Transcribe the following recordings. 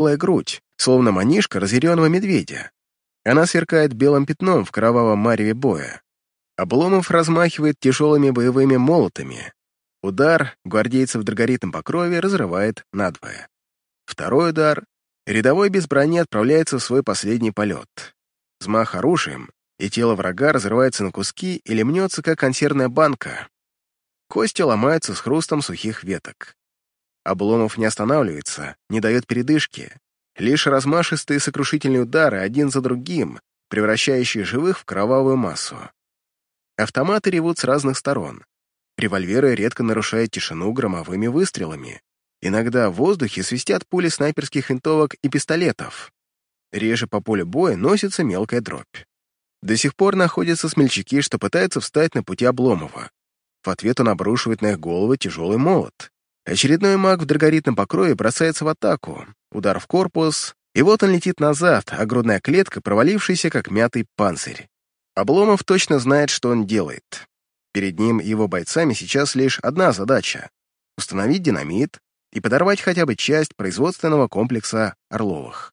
голая грудь, словно манишка разъяренного медведя. Она сверкает белым пятном в кровавом мареве боя. Обломов размахивает тяжелыми боевыми молотами. Удар гвардейца в драгоритном покрове разрывает надвое. Второй удар. Рядовой без брони отправляется в свой последний полет. Взмах оружием, и тело врага разрывается на куски или мнется, как консервная банка. Кости ломаются с хрустом сухих веток. Обломов не останавливается, не дает передышки. Лишь размашистые сокрушительные удары один за другим, превращающие живых в кровавую массу. Автоматы ревут с разных сторон. Револьверы редко нарушают тишину громовыми выстрелами. Иногда в воздухе свистят пули снайперских винтовок и пистолетов. Реже по полю боя носится мелкая дробь. До сих пор находятся смельчаки, что пытаются встать на пути Обломова. В ответ он обрушивает на их головы тяжелый молот. Очередной маг в драгоритном покрое бросается в атаку, удар в корпус, и вот он летит назад, а клетка, провалившаяся, как мятый панцирь. Обломов точно знает, что он делает. Перед ним и его бойцами сейчас лишь одна задача — установить динамит и подорвать хотя бы часть производственного комплекса Орловых.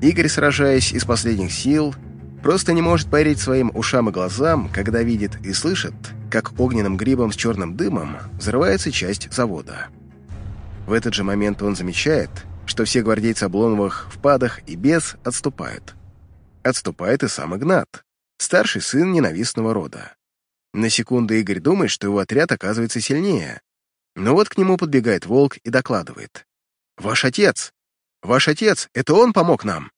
Игорь, сражаясь из последних сил, просто не может поверить своим ушам и глазам, когда видит и слышит, как огненным грибом с черным дымом взрывается часть завода. В этот же момент он замечает, что все гвардейцы Обломовых в падах и без отступают. Отступает и сам Игнат, старший сын ненавистного рода. На секунду Игорь думает, что его отряд оказывается сильнее. Но вот к нему подбегает волк и докладывает. «Ваш отец! Ваш отец! Это он помог нам!»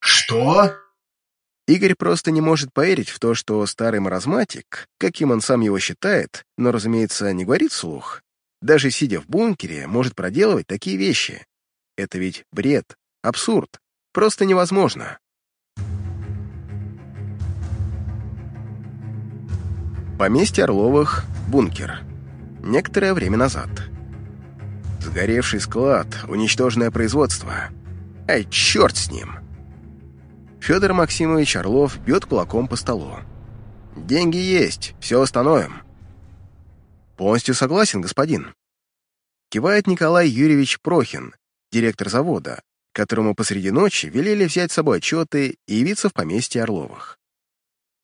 «Что?» Игорь просто не может поверить в то, что старый маразматик, каким он сам его считает, но, разумеется, не говорит вслух, даже сидя в бункере, может проделывать такие вещи. Это ведь бред, абсурд, просто невозможно. Поместье Орловых, бункер. Некоторое время назад. Сгоревший склад, уничтоженное производство. Ай, черт с ним! Федор Максимович Орлов бьет кулаком по столу. «Деньги есть, все установим». «Полностью согласен, господин». Кивает Николай Юрьевич Прохин, директор завода, которому посреди ночи велели взять с собой отчеты и явиться в поместье Орловых.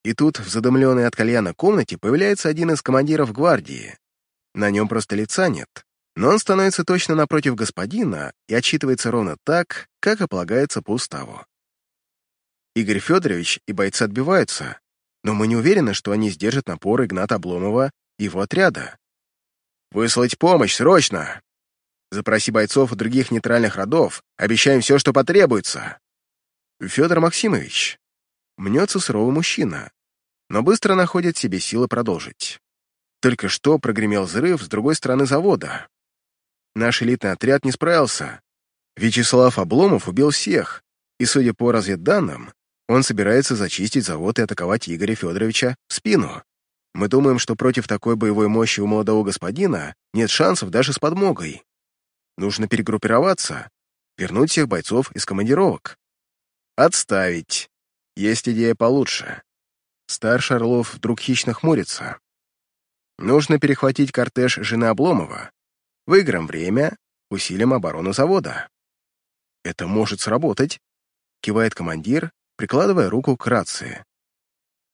И тут в задымленной от кальяна комнате появляется один из командиров гвардии. На нем просто лица нет, но он становится точно напротив господина и отчитывается ровно так, как и полагается по уставу. Игорь Федорович и бойцы отбиваются, но мы не уверены, что они сдержат напор Игната Обломова и его отряда. «Выслать помощь, срочно! Запроси бойцов у других нейтральных родов, обещаем все, что потребуется!» Федор Максимович. Мнется суровый мужчина, но быстро находит себе силы продолжить. Только что прогремел взрыв с другой стороны завода. Наш элитный отряд не справился. Вячеслав Обломов убил всех, и, судя по разведданным, он собирается зачистить завод и атаковать Игоря Федоровича в спину. Мы думаем, что против такой боевой мощи у молодого господина нет шансов даже с подмогой. Нужно перегруппироваться, вернуть всех бойцов из командировок. Отставить. Есть идея получше. Старший Орлов вдруг хищно хмурится. Нужно перехватить кортеж жены Обломова. Выиграем время, усилим оборону завода. Это может сработать, кивает командир прикладывая руку к рации.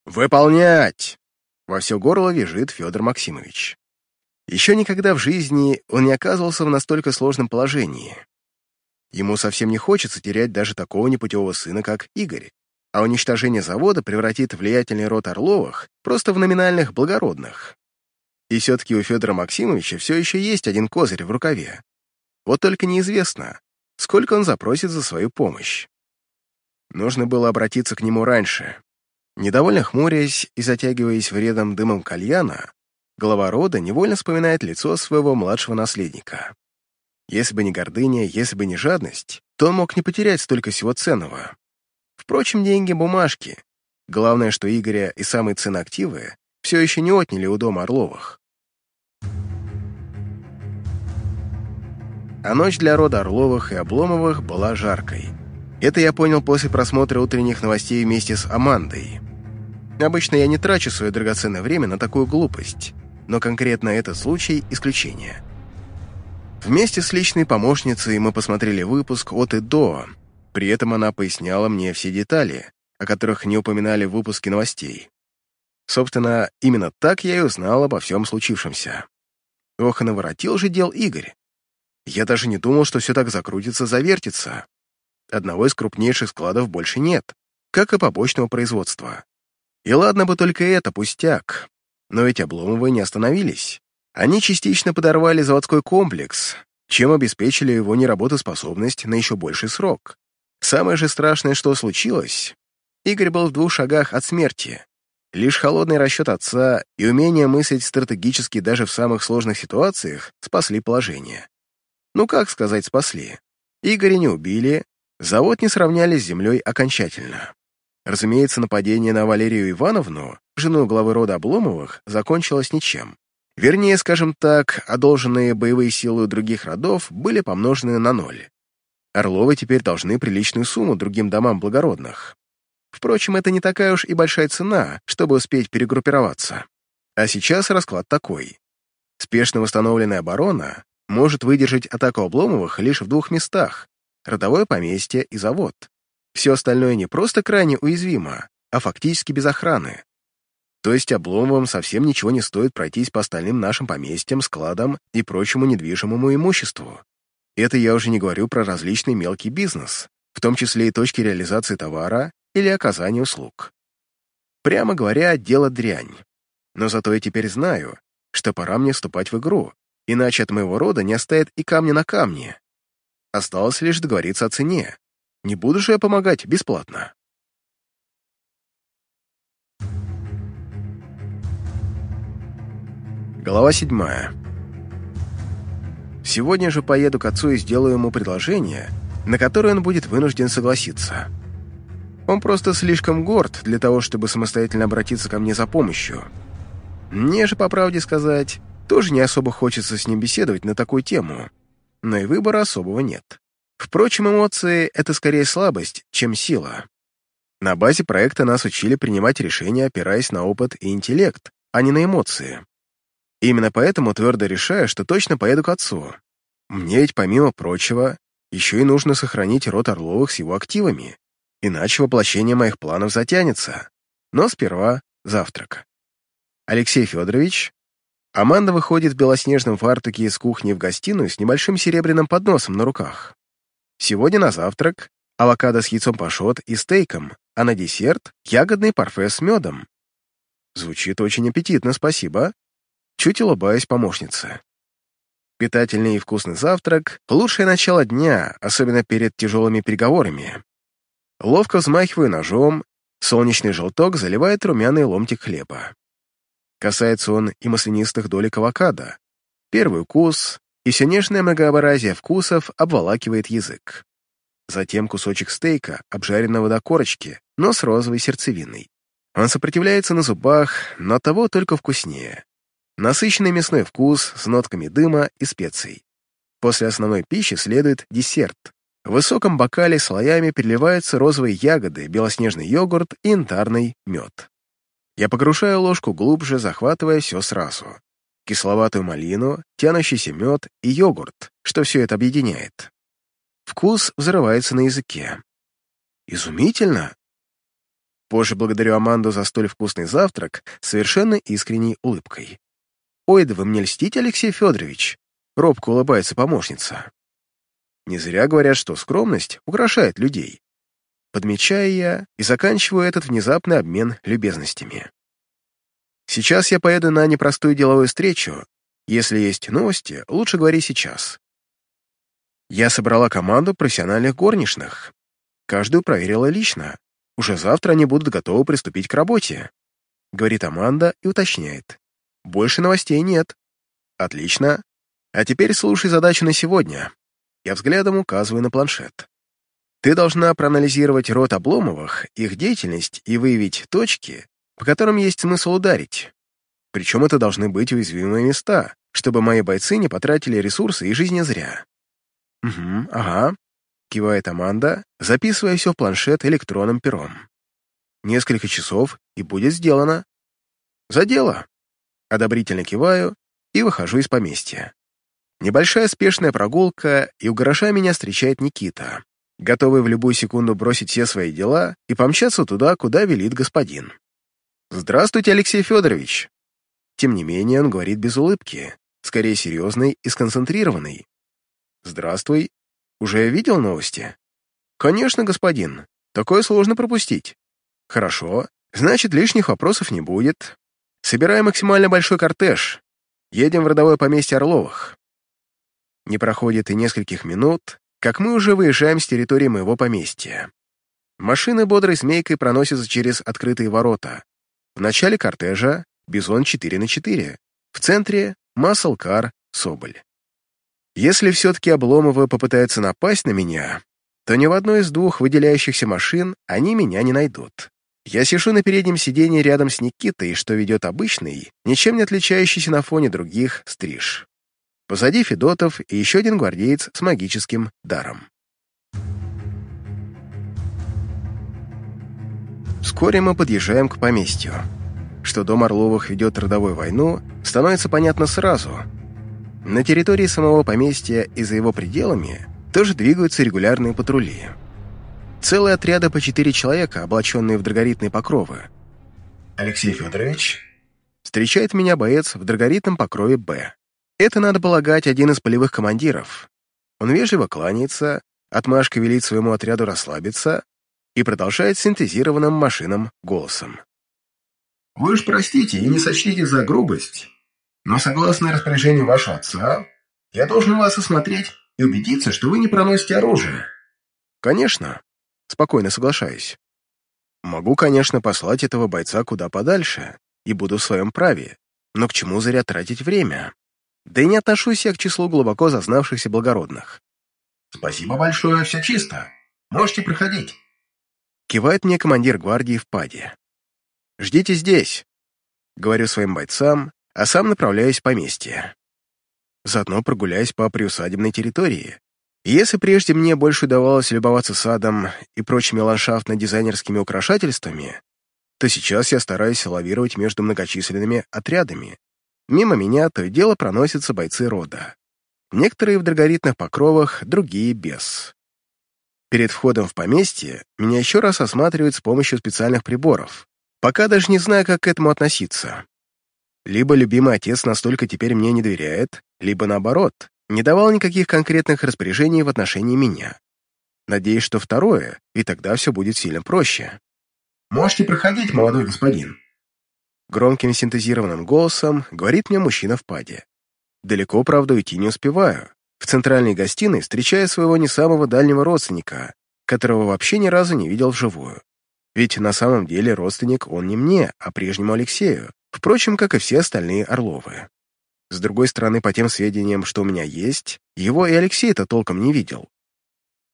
«Выполнять!» Во все горло вяжет Федор Максимович. Еще никогда в жизни он не оказывался в настолько сложном положении. Ему совсем не хочется терять даже такого непутевого сына, как Игорь, а уничтожение завода превратит влиятельный род Орловых просто в номинальных благородных. И все-таки у Федора Максимовича все еще есть один козырь в рукаве. Вот только неизвестно, сколько он запросит за свою помощь. Нужно было обратиться к нему раньше. Недовольно хмурясь и затягиваясь вредом дымом кальяна, глава рода невольно вспоминает лицо своего младшего наследника. Если бы не гордыня, если бы не жадность, то он мог не потерять столько всего ценного. Впрочем, деньги — бумажки. Главное, что Игоря и самые ценные активы все еще не отняли у дома Орловых. А ночь для рода Орловых и Обломовых была жаркой. Это я понял после просмотра утренних новостей вместе с Амандой. Обычно я не трачу свое драгоценное время на такую глупость, но конкретно этот случай – исключение. Вместе с личной помощницей мы посмотрели выпуск от и до, при этом она поясняла мне все детали, о которых не упоминали в выпуске новостей. Собственно, именно так я и узнал обо всем случившемся. Ох, и наворотил же дел Игорь. Я даже не думал, что все так закрутится, завертится. Одного из крупнейших складов больше нет, как и побочного производства. И ладно бы только это, пустяк. Но ведь Обломовы не остановились. Они частично подорвали заводской комплекс, чем обеспечили его неработоспособность на еще больший срок. Самое же страшное, что случилось, Игорь был в двух шагах от смерти. Лишь холодный расчет отца и умение мыслить стратегически даже в самых сложных ситуациях спасли положение. Ну как сказать спасли? Игоря не убили, завод не сравняли с землей окончательно. Разумеется, нападение на Валерию Ивановну, жену главы рода Обломовых, закончилось ничем. Вернее, скажем так, одолженные боевые силы других родов были помножены на ноль. Орловы теперь должны приличную сумму другим домам благородных. Впрочем, это не такая уж и большая цена, чтобы успеть перегруппироваться. А сейчас расклад такой. Спешно восстановленная оборона может выдержать атаку Обломовых лишь в двух местах — родовое поместье и завод. Все остальное не просто крайне уязвимо, а фактически без охраны. То есть Обломовым совсем ничего не стоит пройтись по остальным нашим поместьям, складам и прочему недвижимому имуществу. Это я уже не говорю про различный мелкий бизнес, в том числе и точки реализации товара или оказания услуг. Прямо говоря, дело дрянь. Но зато я теперь знаю, что пора мне вступать в игру, иначе от моего рода не оставит и камня на камне. Осталось лишь договориться о цене. Не буду же я помогать бесплатно. Глава седьмая. Сегодня же поеду к отцу и сделаю ему предложение, на которое он будет вынужден согласиться. Он просто слишком горд для того, чтобы самостоятельно обратиться ко мне за помощью. Мне же, по правде сказать, тоже не особо хочется с ним беседовать на такую тему, но и выбора особого нет. Впрочем, эмоции — это скорее слабость, чем сила. На базе проекта нас учили принимать решения, опираясь на опыт и интеллект, а не на эмоции. Именно поэтому твердо решаю, что точно поеду к отцу. Мне ведь, помимо прочего, еще и нужно сохранить род Орловых с его активами, иначе воплощение моих планов затянется. Но сперва завтрак. Алексей Федорович. Аманда выходит в белоснежном фартуке из кухни в гостиную с небольшим серебряным подносом на руках. Сегодня на завтрак авокадо с яйцом пашот и стейком, а на десерт ягодный парфе с медом. Звучит очень аппетитно, спасибо чуть улыбаясь помощнице. Питательный и вкусный завтрак — лучшее начало дня, особенно перед тяжелыми переговорами. Ловко взмахиваю ножом, солнечный желток заливает румяный ломтик хлеба. Касается он и маслянистых долек авокадо. Первый укус, и все нежное многообразие вкусов обволакивает язык. Затем кусочек стейка, обжаренного до корочки, но с розовой сердцевиной. Он сопротивляется на зубах, но того только вкуснее. Насыщенный мясной вкус с нотками дыма и специй. После основной пищи следует десерт. В высоком бокале слоями переливаются розовые ягоды, белоснежный йогурт и янтарный мед. Я погружаю ложку глубже, захватывая все сразу. Кисловатую малину, тянущийся мед и йогурт, что все это объединяет. Вкус взрывается на языке. Изумительно! Позже благодарю Аманду за столь вкусный завтрак совершенно искренней улыбкой. «Ой, да вы мне льстите, Алексей Федорович!» Робко улыбается помощница. Не зря говорят, что скромность украшает людей. Подмечаю я и заканчиваю этот внезапный обмен любезностями. Сейчас я поеду на непростую деловую встречу. Если есть новости, лучше говори сейчас. Я собрала команду профессиональных горничных. Каждую проверила лично. Уже завтра они будут готовы приступить к работе. Говорит Аманда и уточняет. Больше новостей нет. Отлично. А теперь слушай задачу на сегодня. Я взглядом указываю на планшет. Ты должна проанализировать род Обломовых, их деятельность и выявить точки, по которым есть смысл ударить. Причем это должны быть уязвимые места, чтобы мои бойцы не потратили ресурсы и жизни зря. «Угу, ага», — кивает Аманда, записывая все в планшет электронным пером. «Несколько часов, и будет сделано». «За дело!» Одобрительно киваю и выхожу из поместья. Небольшая спешная прогулка, и у гаража меня встречает Никита, готовый в любую секунду бросить все свои дела и помчаться туда, куда велит господин. «Здравствуйте, Алексей Федорович!» Тем не менее, он говорит без улыбки, скорее серьезный и сконцентрированный. «Здравствуй. Уже видел новости?» «Конечно, господин. Такое сложно пропустить». «Хорошо. Значит, лишних вопросов не будет. Собираем максимально большой кортеж. Едем в родовое поместье Орловых. Не проходит и нескольких минут, как мы уже выезжаем с территории моего поместья. Машины бодрой змейкой проносятся через открытые ворота. В начале кортежа Бизон 4 на 4, в центре — Маслкар, Соболь. Если все-таки Обломовы попытаются напасть на меня, то ни в одной из двух выделяющихся машин они меня не найдут. Я сижу на переднем сиденье рядом с Никитой, что ведет обычный, ничем не отличающийся на фоне других, стриж. Позади Федотов и еще один гвардеец с магическим даром. Вскоре мы подъезжаем к поместью. Что дом Орловых ведет родовую войну, становится понятно сразу. На территории самого поместья и за его пределами тоже двигаются регулярные патрули. Целые отряды по четыре человека, облаченные в драгоритные покровы. Алексей Федорович? Встречает меня боец в драгоритном покрове «Б». Это, надо полагать, один из полевых командиров. Он вежливо кланяется, отмашкой велит своему отряду расслабиться и продолжает синтезированным машинам голосом. «Вы уж простите и не сочтите за грубость, но согласно распоряжению вашего отца, я должен вас осмотреть и убедиться, что вы не проносите оружие». «Конечно», — спокойно соглашаюсь. «Могу, конечно, послать этого бойца куда подальше, и буду в своем праве, но к чему зря тратить время? Да и не отношусь я к числу глубоко зазнавшихся благородных. «Спасибо большое, все чисто. Можете приходить». Кивает мне командир гвардии в паде. «Ждите здесь», — говорю своим бойцам, а сам направляюсь в поместье. Заодно прогуляюсь по приусадебной территории. И если прежде мне больше удавалось любоваться садом и прочими ландшафтно-дизайнерскими украшательствами, то сейчас я стараюсь лавировать между многочисленными отрядами, Мимо меня то и дело проносятся бойцы рода. Некоторые в драгоритных покровах, другие без. Перед входом в поместье меня еще раз осматривают с помощью специальных приборов, пока даже не знаю, как к этому относиться. Либо любимый отец настолько теперь мне не доверяет, либо наоборот, не давал никаких конкретных распоряжений в отношении меня. Надеюсь, что второе, и тогда все будет сильно проще. «Можете проходить, молодой господин», Громким синтезированным голосом говорит мне мужчина в паде. Далеко, правда, уйти не успеваю. В центральной гостиной встречаю своего не самого дальнего родственника, которого вообще ни разу не видел вживую. Ведь на самом деле родственник он не мне, а прежнему Алексею, впрочем, как и все остальные Орловы. С другой стороны, по тем сведениям, что у меня есть, его и Алексей-то толком не видел.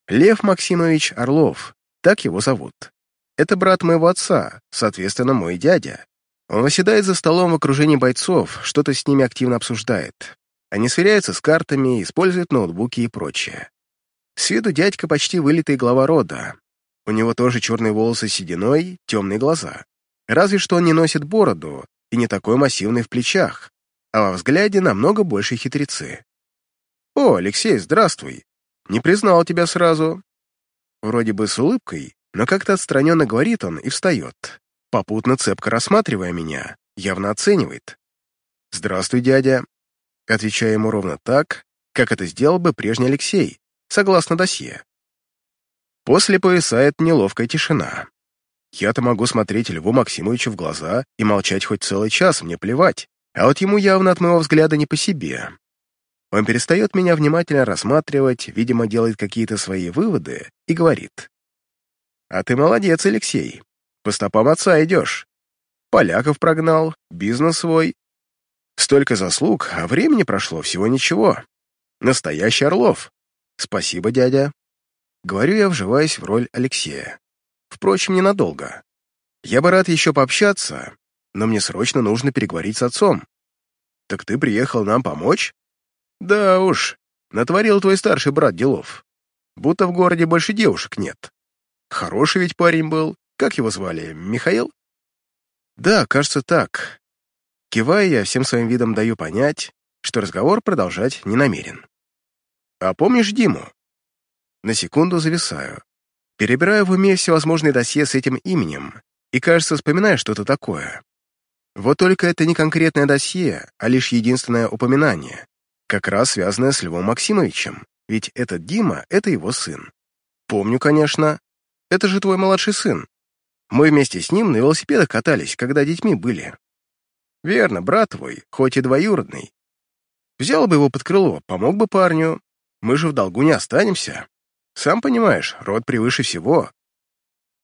Лев Максимович Орлов, так его зовут. Это брат моего отца, соответственно, мой дядя. Он восседает за столом в окружении бойцов, что-то с ними активно обсуждает. Они сверяются с картами, используют ноутбуки и прочее. С виду дядька почти вылитый глава рода. У него тоже черные волосы сединой, темные глаза. Разве что он не носит бороду и не такой массивный в плечах, а во взгляде намного больше хитрецы. «О, Алексей, здравствуй! Не признал тебя сразу». Вроде бы с улыбкой, но как-то отстраненно говорит он и встает попутно цепко рассматривая меня, явно оценивает. «Здравствуй, дядя», отвечая ему ровно так, как это сделал бы прежний Алексей, согласно досье. После повисает неловкая тишина. Я-то могу смотреть Льву Максимовичу в глаза и молчать хоть целый час, мне плевать, а вот ему явно от моего взгляда не по себе. Он перестает меня внимательно рассматривать, видимо, делает какие-то свои выводы и говорит. «А ты молодец, Алексей. По стопам отца идешь. Поляков прогнал, бизнес свой. Столько заслуг, а времени прошло всего ничего. Настоящий Орлов. Спасибо, дядя. Говорю я, вживаясь в роль Алексея. Впрочем, ненадолго. Я бы рад еще пообщаться, но мне срочно нужно переговорить с отцом. Так ты приехал нам помочь? Да уж, натворил твой старший брат делов. Будто в городе больше девушек нет. Хороший ведь парень был, как его звали? Михаил? Да, кажется, так. Кивая, я всем своим видом даю понять, что разговор продолжать не намерен. «А помнишь Диму?» На секунду зависаю. Перебираю в уме всевозможные досье с этим именем и, кажется, вспоминаю что-то такое. Вот только это не конкретное досье, а лишь единственное упоминание, как раз связанное с Львом Максимовичем, ведь этот Дима — это его сын. Помню, конечно. Это же твой младший сын. Мы вместе с ним на велосипедах катались, когда детьми были. Верно, брат твой, хоть и двоюродный. Взял бы его под крыло, помог бы парню. Мы же в долгу не останемся. Сам понимаешь, род превыше всего.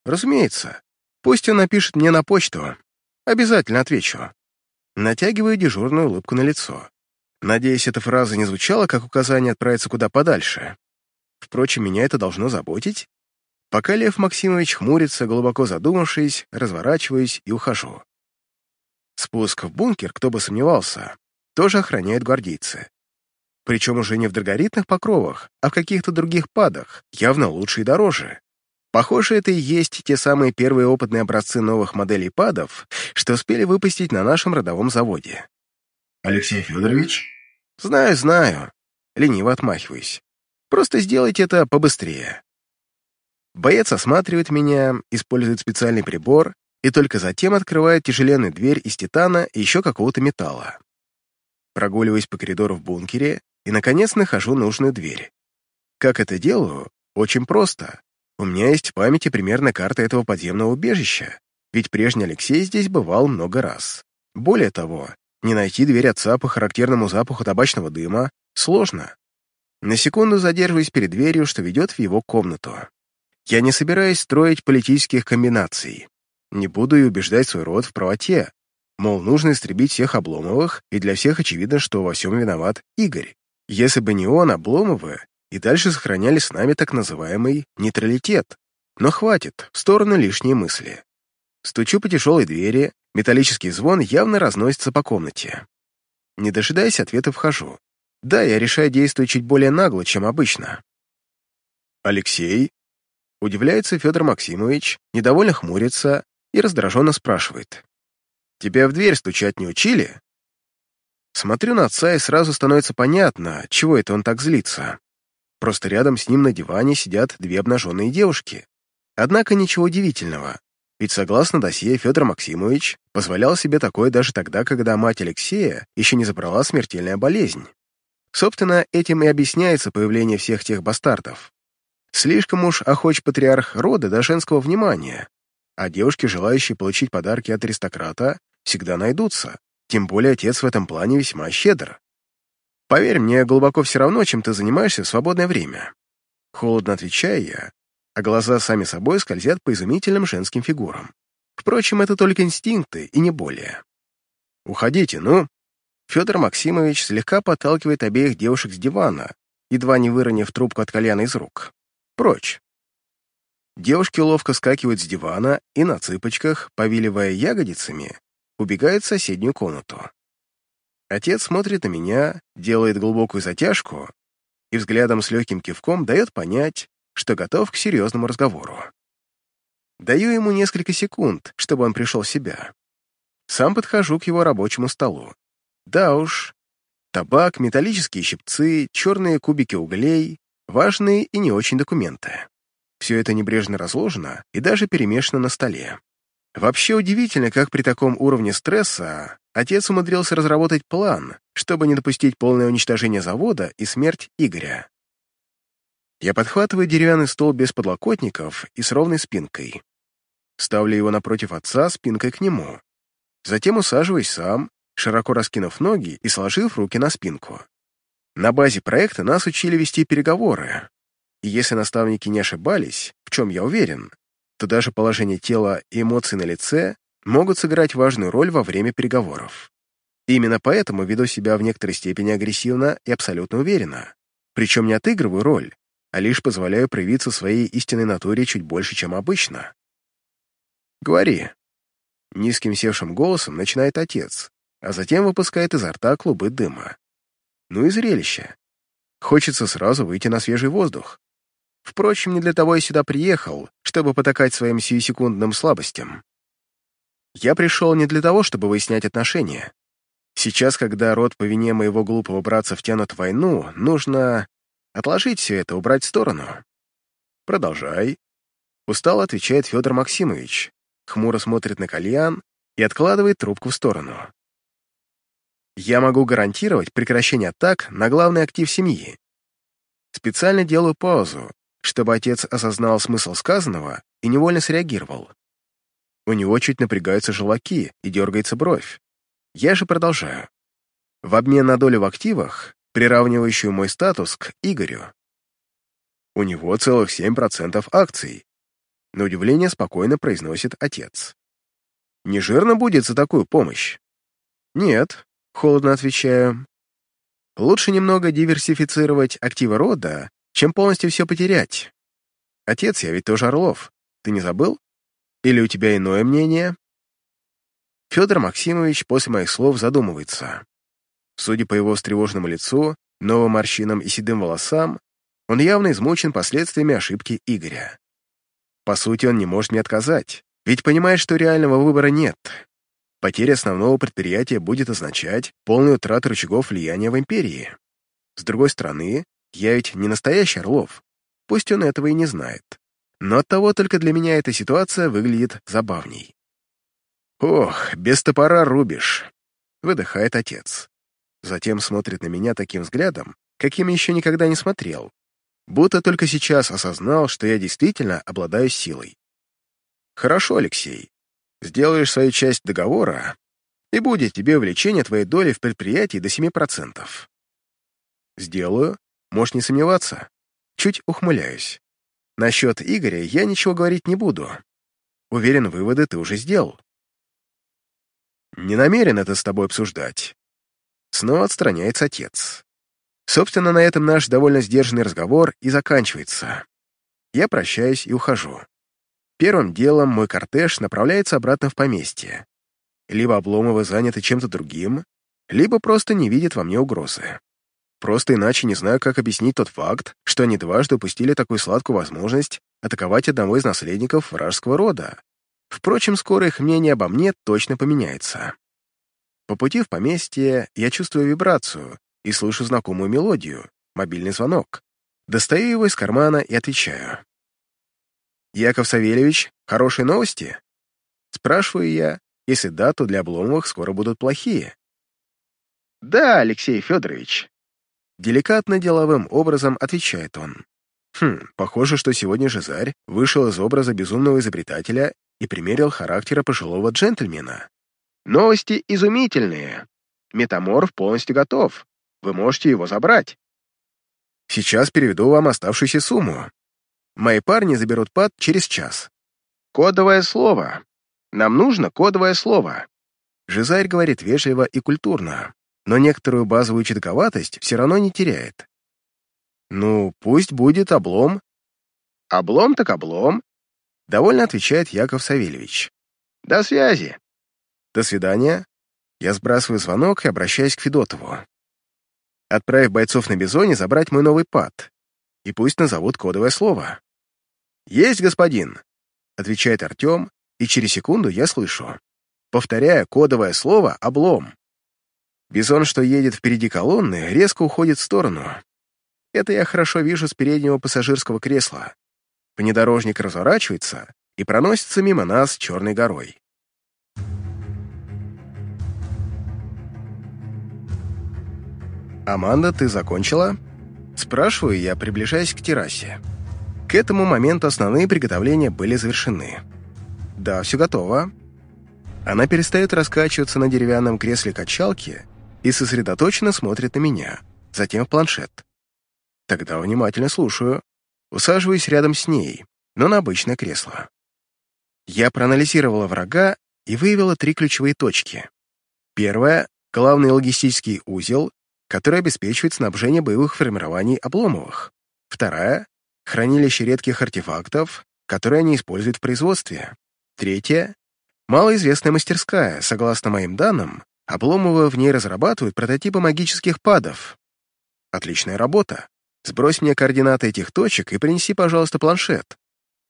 Разумеется. Пусть он напишет мне на почту. Обязательно отвечу. Натягиваю дежурную улыбку на лицо. Надеюсь, эта фраза не звучала как указание отправиться куда подальше. Впрочем, меня это должно заботить. Пока Лев Максимович хмурится, глубоко задумавшись, разворачиваюсь и ухожу. Спуск в бункер, кто бы сомневался, тоже охраняют гвардейцы. Причем уже не в драгоритных покровах, а в каких-то других падах, явно лучше и дороже. Похоже, это и есть те самые первые опытные образцы новых моделей падов, что успели выпустить на нашем родовом заводе. «Алексей Федорович?» «Знаю, знаю». Лениво отмахиваюсь. «Просто сделайте это побыстрее». Боец осматривает меня, использует специальный прибор и только затем открывает тяжеленную дверь из титана и еще какого-то металла. Прогуливаюсь по коридору в бункере и, наконец, нахожу нужную дверь. Как это делаю? Очень просто. У меня есть в памяти примерно карта этого подземного убежища, ведь прежний Алексей здесь бывал много раз. Более того, не найти дверь отца по характерному запаху табачного дыма сложно. На секунду задерживаюсь перед дверью, что ведет в его комнату. Я не собираюсь строить политических комбинаций. Не буду и убеждать свой род в правоте. Мол, нужно истребить всех Обломовых, и для всех очевидно, что во всем виноват Игорь. Если бы не он, Обломовы, и дальше сохраняли с нами так называемый нейтралитет. Но хватит, в сторону лишние мысли. Стучу по тяжелой двери, металлический звон явно разносится по комнате. Не дожидаясь ответа, вхожу. Да, я решаю действовать чуть более нагло, чем обычно. «Алексей?» Удивляется Федор Максимович, недовольно хмурится и раздраженно спрашивает. «Тебя в дверь стучать не учили?» Смотрю на отца, и сразу становится понятно, чего это он так злится. Просто рядом с ним на диване сидят две обнаженные девушки. Однако ничего удивительного, ведь согласно досье Федор Максимович позволял себе такое даже тогда, когда мать Алексея еще не забрала смертельная болезнь. Собственно, этим и объясняется появление всех тех бастардов. Слишком уж охоч патриарх рода до женского внимания, а девушки, желающие получить подарки от аристократа, всегда найдутся, тем более отец в этом плане весьма щедр. Поверь, мне глубоко все равно, чем ты занимаешься в свободное время. Холодно отвечаю я, а глаза сами собой скользят по изумительным женским фигурам. Впрочем, это только инстинкты и не более. «Уходите, ну!» Федор Максимович слегка подталкивает обеих девушек с дивана, едва не выронив трубку от кальяна из рук. Прочь. Девушки ловко скакивают с дивана и на цыпочках, повиливая ягодицами, убегают в соседнюю комнату. Отец смотрит на меня, делает глубокую затяжку и взглядом с легким кивком дает понять, что готов к серьезному разговору. Даю ему несколько секунд, чтобы он пришел в себя. Сам подхожу к его рабочему столу. Да уж, табак, металлические щипцы, черные кубики углей, важные и не очень документы. Все это небрежно разложено и даже перемешано на столе. Вообще удивительно, как при таком уровне стресса отец умудрился разработать план, чтобы не допустить полное уничтожение завода и смерть Игоря. Я подхватываю деревянный стол без подлокотников и с ровной спинкой. Ставлю его напротив отца спинкой к нему. Затем усаживаюсь сам, широко раскинув ноги и сложив руки на спинку. На базе проекта нас учили вести переговоры, и если наставники не ошибались, в чем я уверен, то даже положение тела и эмоции на лице могут сыграть важную роль во время переговоров. Именно поэтому веду себя в некоторой степени агрессивно и абсолютно уверенно. Причем не отыгрываю роль, а лишь позволяю проявиться своей истинной натуре чуть больше, чем обычно. «Говори». Низким севшим голосом начинает отец, а затем выпускает изо рта клубы дыма. Ну и зрелище. Хочется сразу выйти на свежий воздух. Впрочем, не для того я сюда приехал, чтобы потакать своим сиюсекундным слабостям. Я пришел не для того, чтобы выяснять отношения. Сейчас, когда род по вине моего глупого братца втянут в войну, нужно отложить все это, убрать в сторону. Продолжай. Устало отвечает Федор Максимович, хмуро смотрит на кальян и откладывает трубку в сторону. Я могу гарантировать прекращение атак на главный актив семьи. Специально делаю паузу, чтобы отец осознал смысл сказанного и невольно среагировал. У него чуть напрягаются желваки и дергается бровь. Я же продолжаю. В обмен на долю в активах, приравнивающую мой статус к Игорю. У него целых 7% акций. На удивление спокойно произносит отец. Не жирно будет за такую помощь? Нет, холодно отвечаю. Лучше немного диверсифицировать активы рода, чем полностью все потерять. Отец, я ведь тоже Орлов. Ты не забыл? Или у тебя иное мнение? Федор Максимович после моих слов задумывается. Судя по его встревоженному лицу, новым морщинам и седым волосам, он явно измучен последствиями ошибки Игоря. По сути, он не может мне отказать, ведь понимает, что реального выбора нет. Потеря основного предприятия будет означать полную утрату рычагов влияния в империи. С другой стороны, я ведь не настоящий Орлов, пусть он этого и не знает. Но оттого только для меня эта ситуация выглядит забавней. «Ох, без топора рубишь», — выдыхает отец. Затем смотрит на меня таким взглядом, каким еще никогда не смотрел, будто только сейчас осознал, что я действительно обладаю силой. «Хорошо, Алексей, сделаешь свою часть договора, и будет тебе увеличение твоей доли в предприятии до 7%. Сделаю, можешь не сомневаться. Чуть ухмыляюсь. Насчет Игоря я ничего говорить не буду. Уверен, выводы ты уже сделал. Не намерен это с тобой обсуждать. Снова отстраняется отец. Собственно, на этом наш довольно сдержанный разговор и заканчивается. Я прощаюсь и ухожу. Первым делом мой кортеж направляется обратно в поместье. Либо Обломовы заняты чем-то другим, либо просто не видят во мне угрозы. Просто иначе не знаю, как объяснить тот факт, что они дважды упустили такую сладкую возможность атаковать одного из наследников вражеского рода. Впрочем, скоро их мнение обо мне точно поменяется. По пути в поместье я чувствую вибрацию и слышу знакомую мелодию — мобильный звонок. Достаю его из кармана и отвечаю. «Яков Савельевич, хорошие новости?» Спрашиваю я, если да, то для Обломовых скоро будут плохие. «Да, Алексей Федорович». Деликатно деловым образом отвечает он. Хм, похоже, что сегодня Жизарь вышел из образа безумного изобретателя и примерил характера пожилого джентльмена. «Новости изумительные. Метаморф полностью готов. Вы можете его забрать. Сейчас переведу вам оставшуюся сумму. Мои парни заберут пад через час. Кодовое слово. Нам нужно кодовое слово. Жизарь говорит вежливо и культурно, но некоторую базовую чутковатость все равно не теряет. Ну, пусть будет облом. Облом так облом, довольно отвечает Яков Савельевич. До связи. До свидания. Я сбрасываю звонок и обращаюсь к Федотову. Отправив бойцов на Бизоне забрать мой новый пад, и пусть назовут кодовое слово. «Есть, господин!» — отвечает Артем, и через секунду я слышу. Повторяя кодовое слово «облом». Бизон, что едет впереди колонны, резко уходит в сторону. Это я хорошо вижу с переднего пассажирского кресла. Внедорожник разворачивается и проносится мимо нас черной горой. «Аманда, ты закончила?» Спрашиваю я, приближаясь к террасе. К этому моменту основные приготовления были завершены. «Да, все готово». Она перестает раскачиваться на деревянном кресле качалки и сосредоточенно смотрит на меня, затем в планшет. Тогда внимательно слушаю, усаживаюсь рядом с ней, но на обычное кресло. Я проанализировала врага и выявила три ключевые точки. Первая — главный логистический узел, который обеспечивает снабжение боевых формирований Обломовых. Вторая хранилище редких артефактов, которые они используют в производстве. Третье — малоизвестная мастерская, согласно моим данным, Обломовы в ней разрабатывают прототипы магических падов. Отличная работа. Сбрось мне координаты этих точек и принеси, пожалуйста, планшет.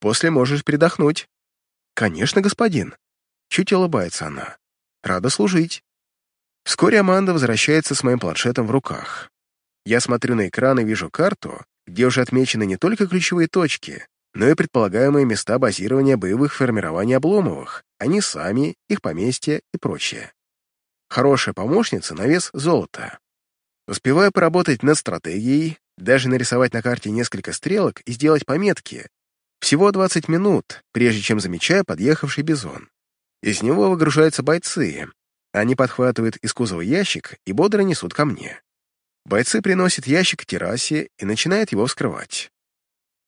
После можешь передохнуть. Конечно, господин. Чуть улыбается она. Рада служить. Вскоре Аманда возвращается с моим планшетом в руках. Я смотрю на экран и вижу карту, где уже отмечены не только ключевые точки, но и предполагаемые места базирования боевых формирований Обломовых, они сами, их поместья и прочее. Хорошая помощница на вес золота. Успеваю поработать над стратегией, даже нарисовать на карте несколько стрелок и сделать пометки. Всего 20 минут, прежде чем замечаю подъехавший бизон. Из него выгружаются бойцы. Они подхватывают из кузова ящик и бодро несут ко мне. Бойцы приносят ящик к террасе и начинают его вскрывать.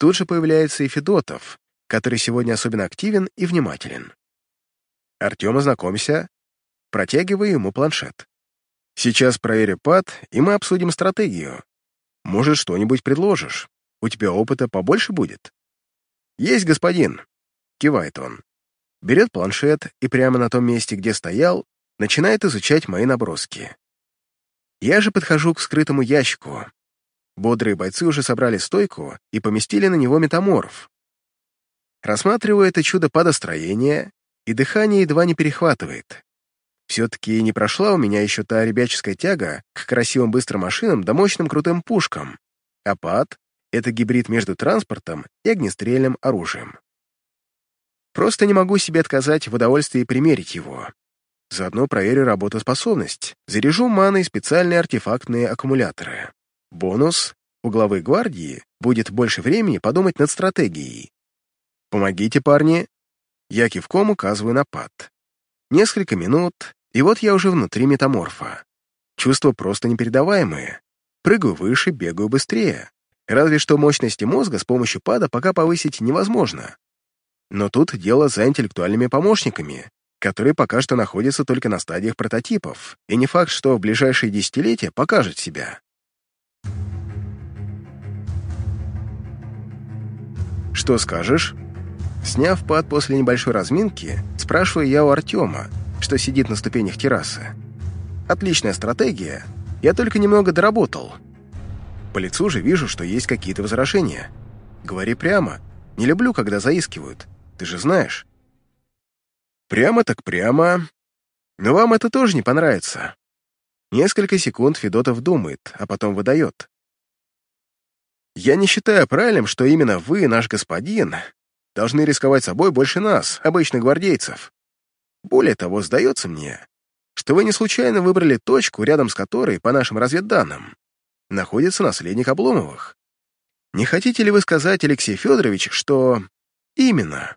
Тут же появляется и Федотов, который сегодня особенно активен и внимателен. «Артем, ознакомься». Протягиваю ему планшет. «Сейчас проверю пад, и мы обсудим стратегию. Может, что-нибудь предложишь. У тебя опыта побольше будет?» «Есть, господин», — кивает он. Берет планшет и прямо на том месте, где стоял, начинает изучать мои наброски. Я же подхожу к скрытому ящику. Бодрые бойцы уже собрали стойку и поместили на него метаморф. Рассматриваю это чудо падостроения, и дыхание едва не перехватывает. Все-таки не прошла у меня еще та ребяческая тяга к красивым быстрым машинам да мощным крутым пушкам, а пад — это гибрид между транспортом и огнестрельным оружием. Просто не могу себе отказать в удовольствии примерить его. Заодно проверю работоспособность, заряжу маной специальные артефактные аккумуляторы. Бонус — у главы гвардии будет больше времени подумать над стратегией. Помогите, парни. Я кивком указываю на пад. Несколько минут, и вот я уже внутри метаморфа. Чувства просто непередаваемые. Прыгаю выше, бегаю быстрее. Разве что мощности мозга с помощью пада пока повысить невозможно. Но тут дело за интеллектуальными помощниками, которые пока что находятся только на стадиях прототипов, и не факт, что в ближайшие десятилетия покажут себя. «Что скажешь?» Сняв пад после небольшой разминки, спрашиваю я у Артема, что сидит на ступенях террасы. «Отличная стратегия. Я только немного доработал. По лицу же вижу, что есть какие-то возражения. Говори прямо. Не люблю, когда заискивают. Ты же знаешь». Прямо так прямо. Но вам это тоже не понравится. Несколько секунд Федотов думает, а потом выдает. Я не считаю правильным, что именно вы, наш господин, должны рисковать собой больше нас, обычных гвардейцев. Более того, сдается мне, что вы не случайно выбрали точку, рядом с которой, по нашим разведданным, находится наследник Обломовых. Не хотите ли вы сказать, Алексей Федорович, что именно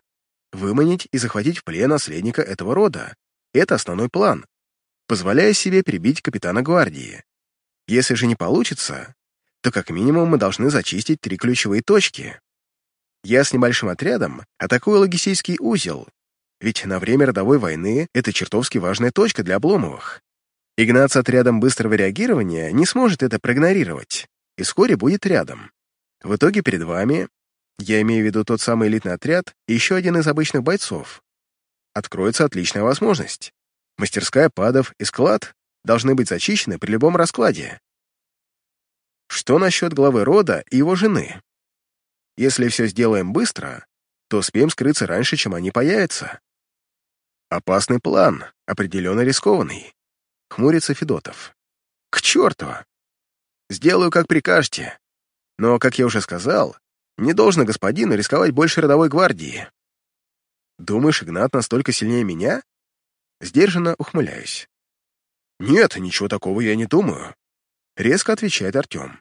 выманить и захватить в плен наследника этого рода. Это основной план, позволяя себе перебить капитана гвардии. Если же не получится, то как минимум мы должны зачистить три ключевые точки. Я с небольшим отрядом атакую логистический узел, ведь на время родовой войны это чертовски важная точка для Обломовых. Игнат с отрядом быстрого реагирования не сможет это проигнорировать, и вскоре будет рядом. В итоге перед вами я имею в виду тот самый элитный отряд и еще один из обычных бойцов. Откроется отличная возможность. Мастерская падов и склад должны быть зачищены при любом раскладе. Что насчет главы рода и его жены? Если все сделаем быстро, то успеем скрыться раньше, чем они появятся. Опасный план, определенно рискованный. Хмурится Федотов. К черту! Сделаю, как прикажете. Но, как я уже сказал, не должно господину рисковать больше родовой гвардии. Думаешь, Игнат настолько сильнее меня? Сдержанно ухмыляюсь. Нет, ничего такого я не думаю. Резко отвечает Артем.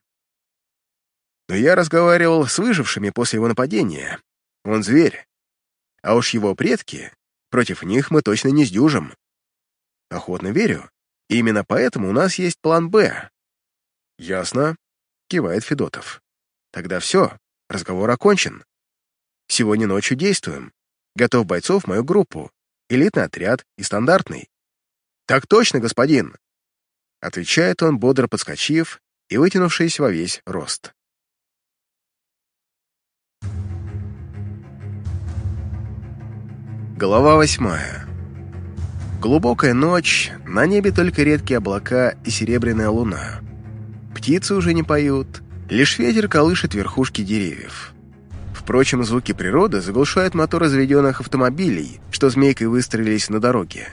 Но я разговаривал с выжившими после его нападения. Он зверь. А уж его предки, против них мы точно не сдюжим. Охотно верю. И именно поэтому у нас есть план «Б». Ясно, кивает Федотов. Тогда все, Разговор окончен. Сегодня ночью действуем. Готов бойцов в мою группу. Элитный отряд и стандартный. Так точно, господин. Отвечает он, бодро подскочив и вытянувшись во весь рост. Глава восьмая. Глубокая ночь, на небе только редкие облака и серебряная луна. Птицы уже не поют, Лишь ветер колышет верхушки деревьев. Впрочем, звуки природы заглушают моторы заведенных автомобилей, что змейкой выстроились на дороге.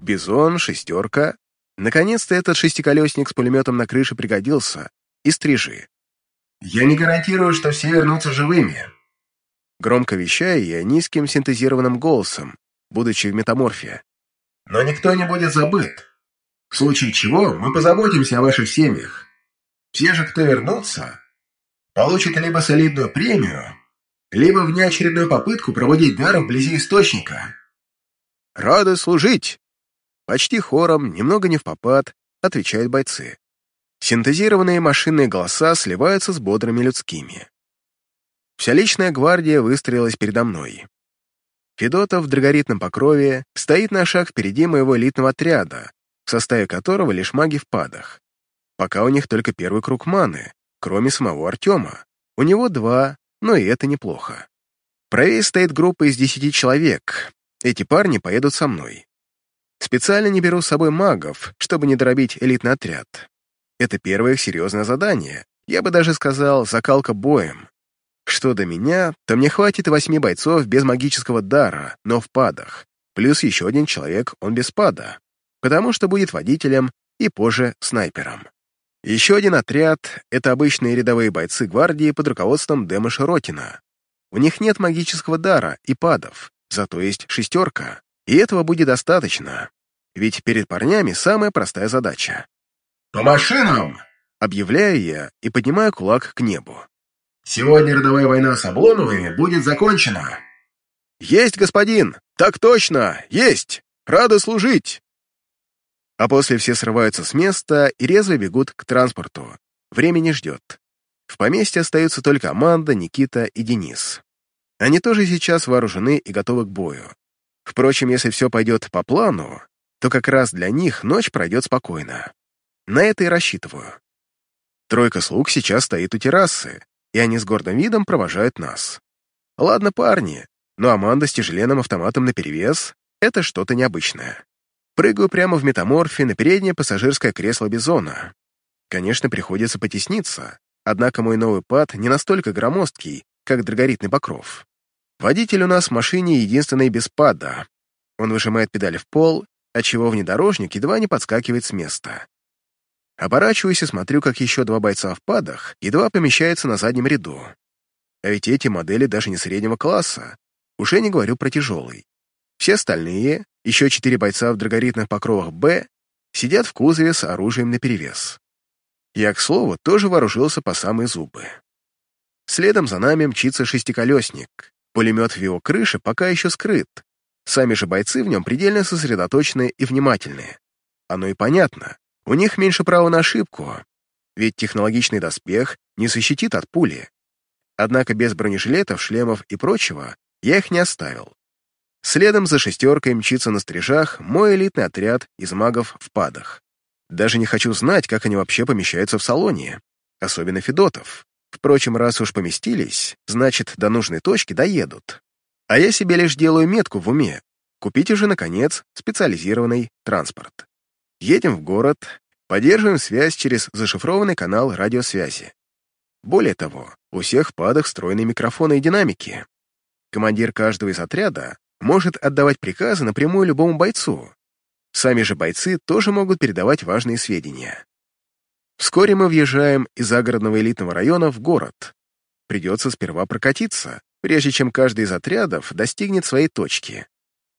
Бизон, шестерка, Наконец-то этот шестиколесник с пулеметом на крыше пригодился. И стрижи. «Я не гарантирую, что все вернутся живыми», Громко вещая я низким синтезированным голосом, будучи в метаморфе. «Но никто не будет забыт. В случае чего мы позаботимся о ваших семьях. Все же, кто вернутся, получат либо солидную премию, либо внеочередную попытку проводить дар вблизи источника». «Рады служить!» Почти хором, немного не в попад, отвечают бойцы. Синтезированные машинные голоса сливаются с бодрыми людскими. Вся личная гвардия выстроилась передо мной. Федотов в драгоритном покрове стоит на шаг впереди моего элитного отряда, в составе которого лишь маги в падах. Пока у них только первый круг маны, кроме самого Артема. У него два, но и это неплохо. Правее стоит группа из десяти человек. Эти парни поедут со мной. Специально не беру с собой магов, чтобы не дробить элитный отряд. Это первое их серьезное задание. Я бы даже сказал, закалка боем. Что до меня, то мне хватит восьми бойцов без магического дара, но в падах. Плюс еще один человек, он без пада. Потому что будет водителем и позже снайпером. Еще один отряд — это обычные рядовые бойцы гвардии под руководством Дэма Широтина. У них нет магического дара и падов, зато есть шестерка, и этого будет достаточно. Ведь перед парнями самая простая задача. «По машинам!» — объявляю я и поднимаю кулак к небу. Сегодня родовая война с Облоновыми будет закончена. Есть, господин! Так точно! Есть! Рада служить! А после все срываются с места и резво бегут к транспорту. Времени ждет. В поместье остаются только Аманда, Никита и Денис. Они тоже сейчас вооружены и готовы к бою. Впрочем, если все пойдет по плану, то как раз для них ночь пройдет спокойно. На это и рассчитываю. Тройка слуг сейчас стоит у террасы, и они с гордым видом провожают нас. Ладно, парни, но Аманда с тяжеленным автоматом наперевес — это что-то необычное. Прыгаю прямо в метаморфе на переднее пассажирское кресло Бизона. Конечно, приходится потесниться, однако мой новый пад не настолько громоздкий, как драгоритный покров. Водитель у нас в машине единственный без пада. Он выжимает педаль в пол, отчего внедорожник едва не подскакивает с места. Оборачиваюсь и смотрю, как еще два бойца в падах едва помещаются на заднем ряду. А ведь эти модели даже не среднего класса. Уже не говорю про тяжелый. Все остальные, еще четыре бойца в драгоритных покровах «Б», сидят в кузове с оружием наперевес. Я, к слову, тоже вооружился по самые зубы. Следом за нами мчится шестиколесник. Пулемет в его крыше пока еще скрыт. Сами же бойцы в нем предельно сосредоточены и внимательны. Оно и понятно. У них меньше права на ошибку, ведь технологичный доспех не защитит от пули. Однако без бронежилетов, шлемов и прочего я их не оставил. Следом за шестеркой мчится на стрижах мой элитный отряд из магов в падах. Даже не хочу знать, как они вообще помещаются в салоне, особенно Федотов. Впрочем, раз уж поместились, значит, до нужной точки доедут. А я себе лишь делаю метку в уме. Купить уже, наконец, специализированный транспорт. Едем в город, поддерживаем связь через зашифрованный канал радиосвязи. Более того, у всех падах встроены микрофоны и динамики. Командир каждого из отряда может отдавать приказы напрямую любому бойцу. Сами же бойцы тоже могут передавать важные сведения. Вскоре мы въезжаем из загородного элитного района в город. Придется сперва прокатиться, прежде чем каждый из отрядов достигнет своей точки.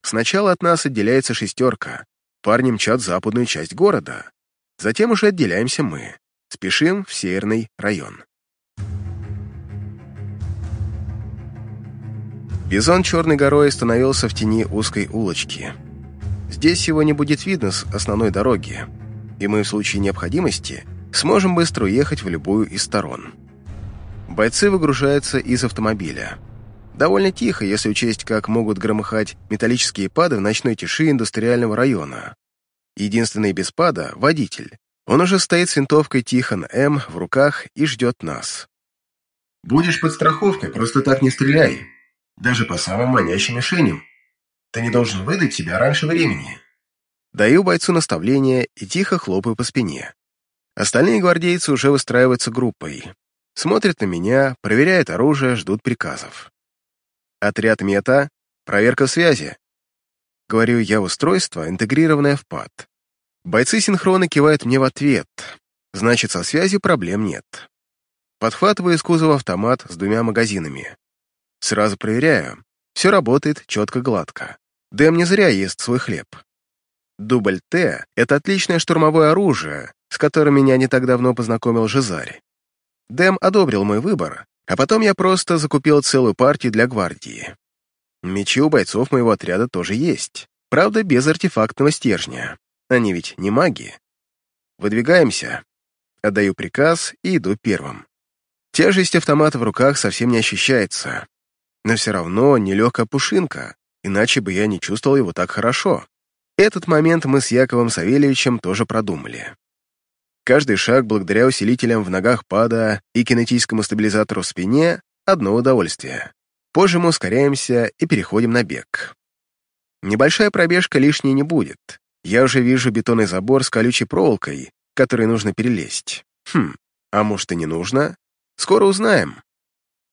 Сначала от нас отделяется шестерка, Парни мчат западную часть города. Затем уже отделяемся мы. Спешим в северный район. Бизон черной горой остановился в тени узкой улочки. Здесь его не будет видно с основной дороги, и мы в случае необходимости сможем быстро уехать в любую из сторон. Бойцы выгружаются из автомобиля. Довольно тихо, если учесть, как могут громыхать металлические пады в ночной тиши индустриального района. Единственный без пада — водитель. Он уже стоит с винтовкой Тихон М. в руках и ждет нас. «Будешь под страховкой, просто так не стреляй. Даже по самым манящим мишеням. Ты не должен выдать себя раньше времени». Даю бойцу наставление и тихо хлопаю по спине. Остальные гвардейцы уже выстраиваются группой. Смотрят на меня, проверяют оружие, ждут приказов. Отряд мета, проверка связи. Говорю я устройство, интегрированное в ПАД. Бойцы синхронно кивают мне в ответ. Значит, со связью проблем нет. Подхватываю из кузова автомат с двумя магазинами. Сразу проверяю. Все работает четко гладко. Дэм не зря ест свой хлеб. Дубль Т — это отличное штурмовое оружие, с которым меня не так давно познакомил Жизарь. Дэм одобрил мой выбор, а потом я просто закупил целую партию для гвардии. Мечи у бойцов моего отряда тоже есть, правда, без артефактного стержня. Они ведь не маги. Выдвигаемся. Отдаю приказ и иду первым. Тяжесть автомата в руках совсем не ощущается, но все равно нелегкая пушинка, иначе бы я не чувствовал его так хорошо. Этот момент мы с Яковом Савельевичем тоже продумали. Каждый шаг благодаря усилителям в ногах пада и кинетическому стабилизатору в спине — одно удовольствие. Позже мы ускоряемся и переходим на бег. Небольшая пробежка лишней не будет. Я уже вижу бетонный забор с колючей проволокой, который нужно перелезть. Хм, а может и не нужно? Скоро узнаем.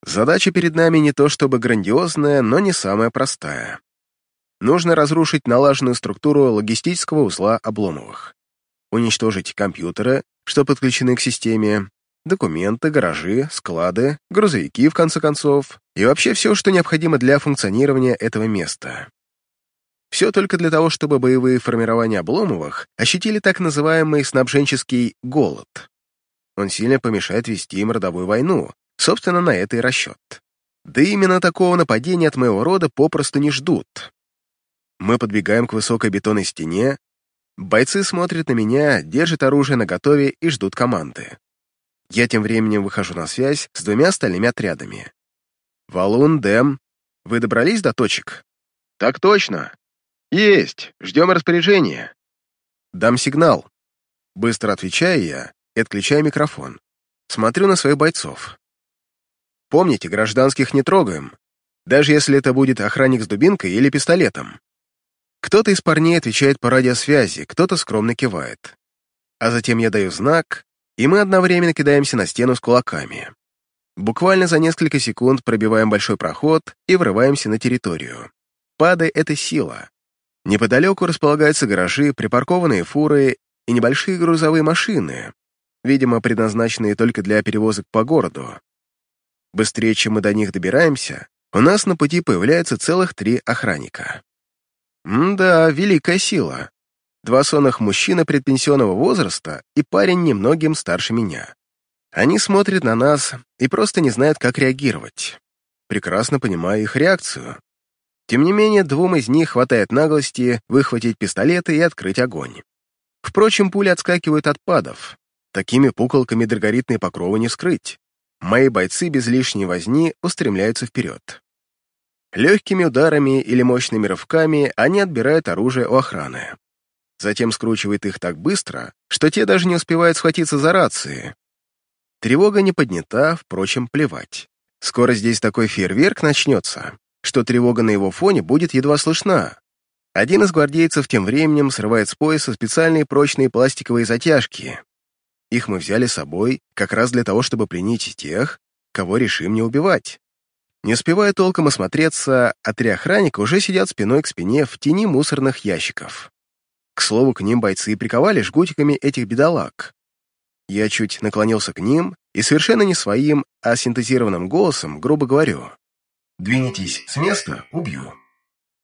Задача перед нами не то чтобы грандиозная, но не самая простая. Нужно разрушить налаженную структуру логистического узла Обломовых. Уничтожить компьютеры, что подключены к системе, документы, гаражи, склады, грузовики, в конце концов, и вообще все, что необходимо для функционирования этого места. Все только для того, чтобы боевые формирования Обломовых ощутили так называемый снабженческий голод. Он сильно помешает вести им родовую войну, собственно, на это и расчет. Да именно такого нападения от моего рода попросту не ждут. Мы подбегаем к высокой бетонной стене, бойцы смотрят на меня, держат оружие наготове и ждут команды. Я тем временем выхожу на связь с двумя остальными отрядами. «Валун, Дэм, вы добрались до точек?» «Так точно. Есть. Ждем распоряжения». «Дам сигнал». Быстро отвечаю я и отключаю микрофон. Смотрю на своих бойцов. Помните, гражданских не трогаем, даже если это будет охранник с дубинкой или пистолетом. Кто-то из парней отвечает по радиосвязи, кто-то скромно кивает. А затем я даю знак, и мы одновременно кидаемся на стену с кулаками. Буквально за несколько секунд пробиваем большой проход и врываемся на территорию. Падай — это сила. Неподалеку располагаются гаражи, припаркованные фуры и небольшие грузовые машины, видимо, предназначенные только для перевозок по городу. Быстрее, чем мы до них добираемся, у нас на пути появляется целых три охранника. М-да, великая сила. Два сонных мужчины предпенсионного возраста и парень немногим старше меня. Они смотрят на нас и просто не знают, как реагировать. Прекрасно понимаю их реакцию. Тем не менее, двум из них хватает наглости выхватить пистолеты и открыть огонь. Впрочем, пули отскакивают от падов. Такими пуколками драгоритные покровы не скрыть. Мои бойцы без лишней возни устремляются вперед. Легкими ударами или мощными рывками они отбирают оружие у охраны. Затем скручивают их так быстро, что те даже не успевают схватиться за рации. Тревога не поднята, впрочем, плевать. Скоро здесь такой фейерверк начнется, что тревога на его фоне будет едва слышна. Один из гвардейцев тем временем срывает с пояса специальные прочные пластиковые затяжки, их мы взяли с собой как раз для того, чтобы пленить тех, кого решим не убивать. Не успевая толком осмотреться, а три охранника уже сидят спиной к спине в тени мусорных ящиков. К слову, к ним бойцы приковали жгутиками этих бедолаг. Я чуть наклонился к ним и совершенно не своим, а синтезированным голосом грубо говорю. «Двинетесь с места, убью».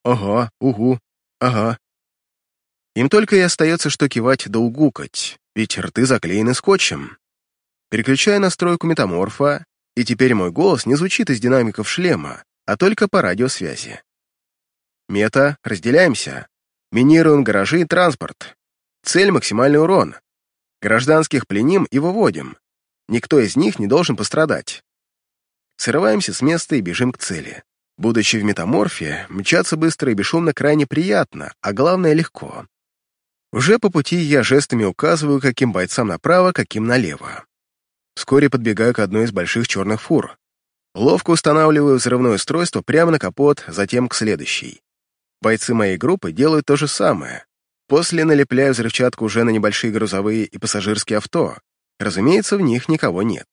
«Ага, угу, ага». Им только и остается, что кивать да угукать ведь рты заклеены скотчем. Переключаю настройку метаморфа, и теперь мой голос не звучит из динамиков шлема, а только по радиосвязи. Мета, разделяемся. Минируем гаражи и транспорт. Цель — максимальный урон. Гражданских пленим и выводим. Никто из них не должен пострадать. Срываемся с места и бежим к цели. Будучи в метаморфе, мчаться быстро и бесшумно крайне приятно, а главное — легко. Уже по пути я жестами указываю, каким бойцам направо, каким налево. Вскоре подбегаю к одной из больших черных фур. Ловко устанавливаю взрывное устройство прямо на капот, затем к следующей. Бойцы моей группы делают то же самое. После налепляю взрывчатку уже на небольшие грузовые и пассажирские авто. Разумеется, в них никого нет.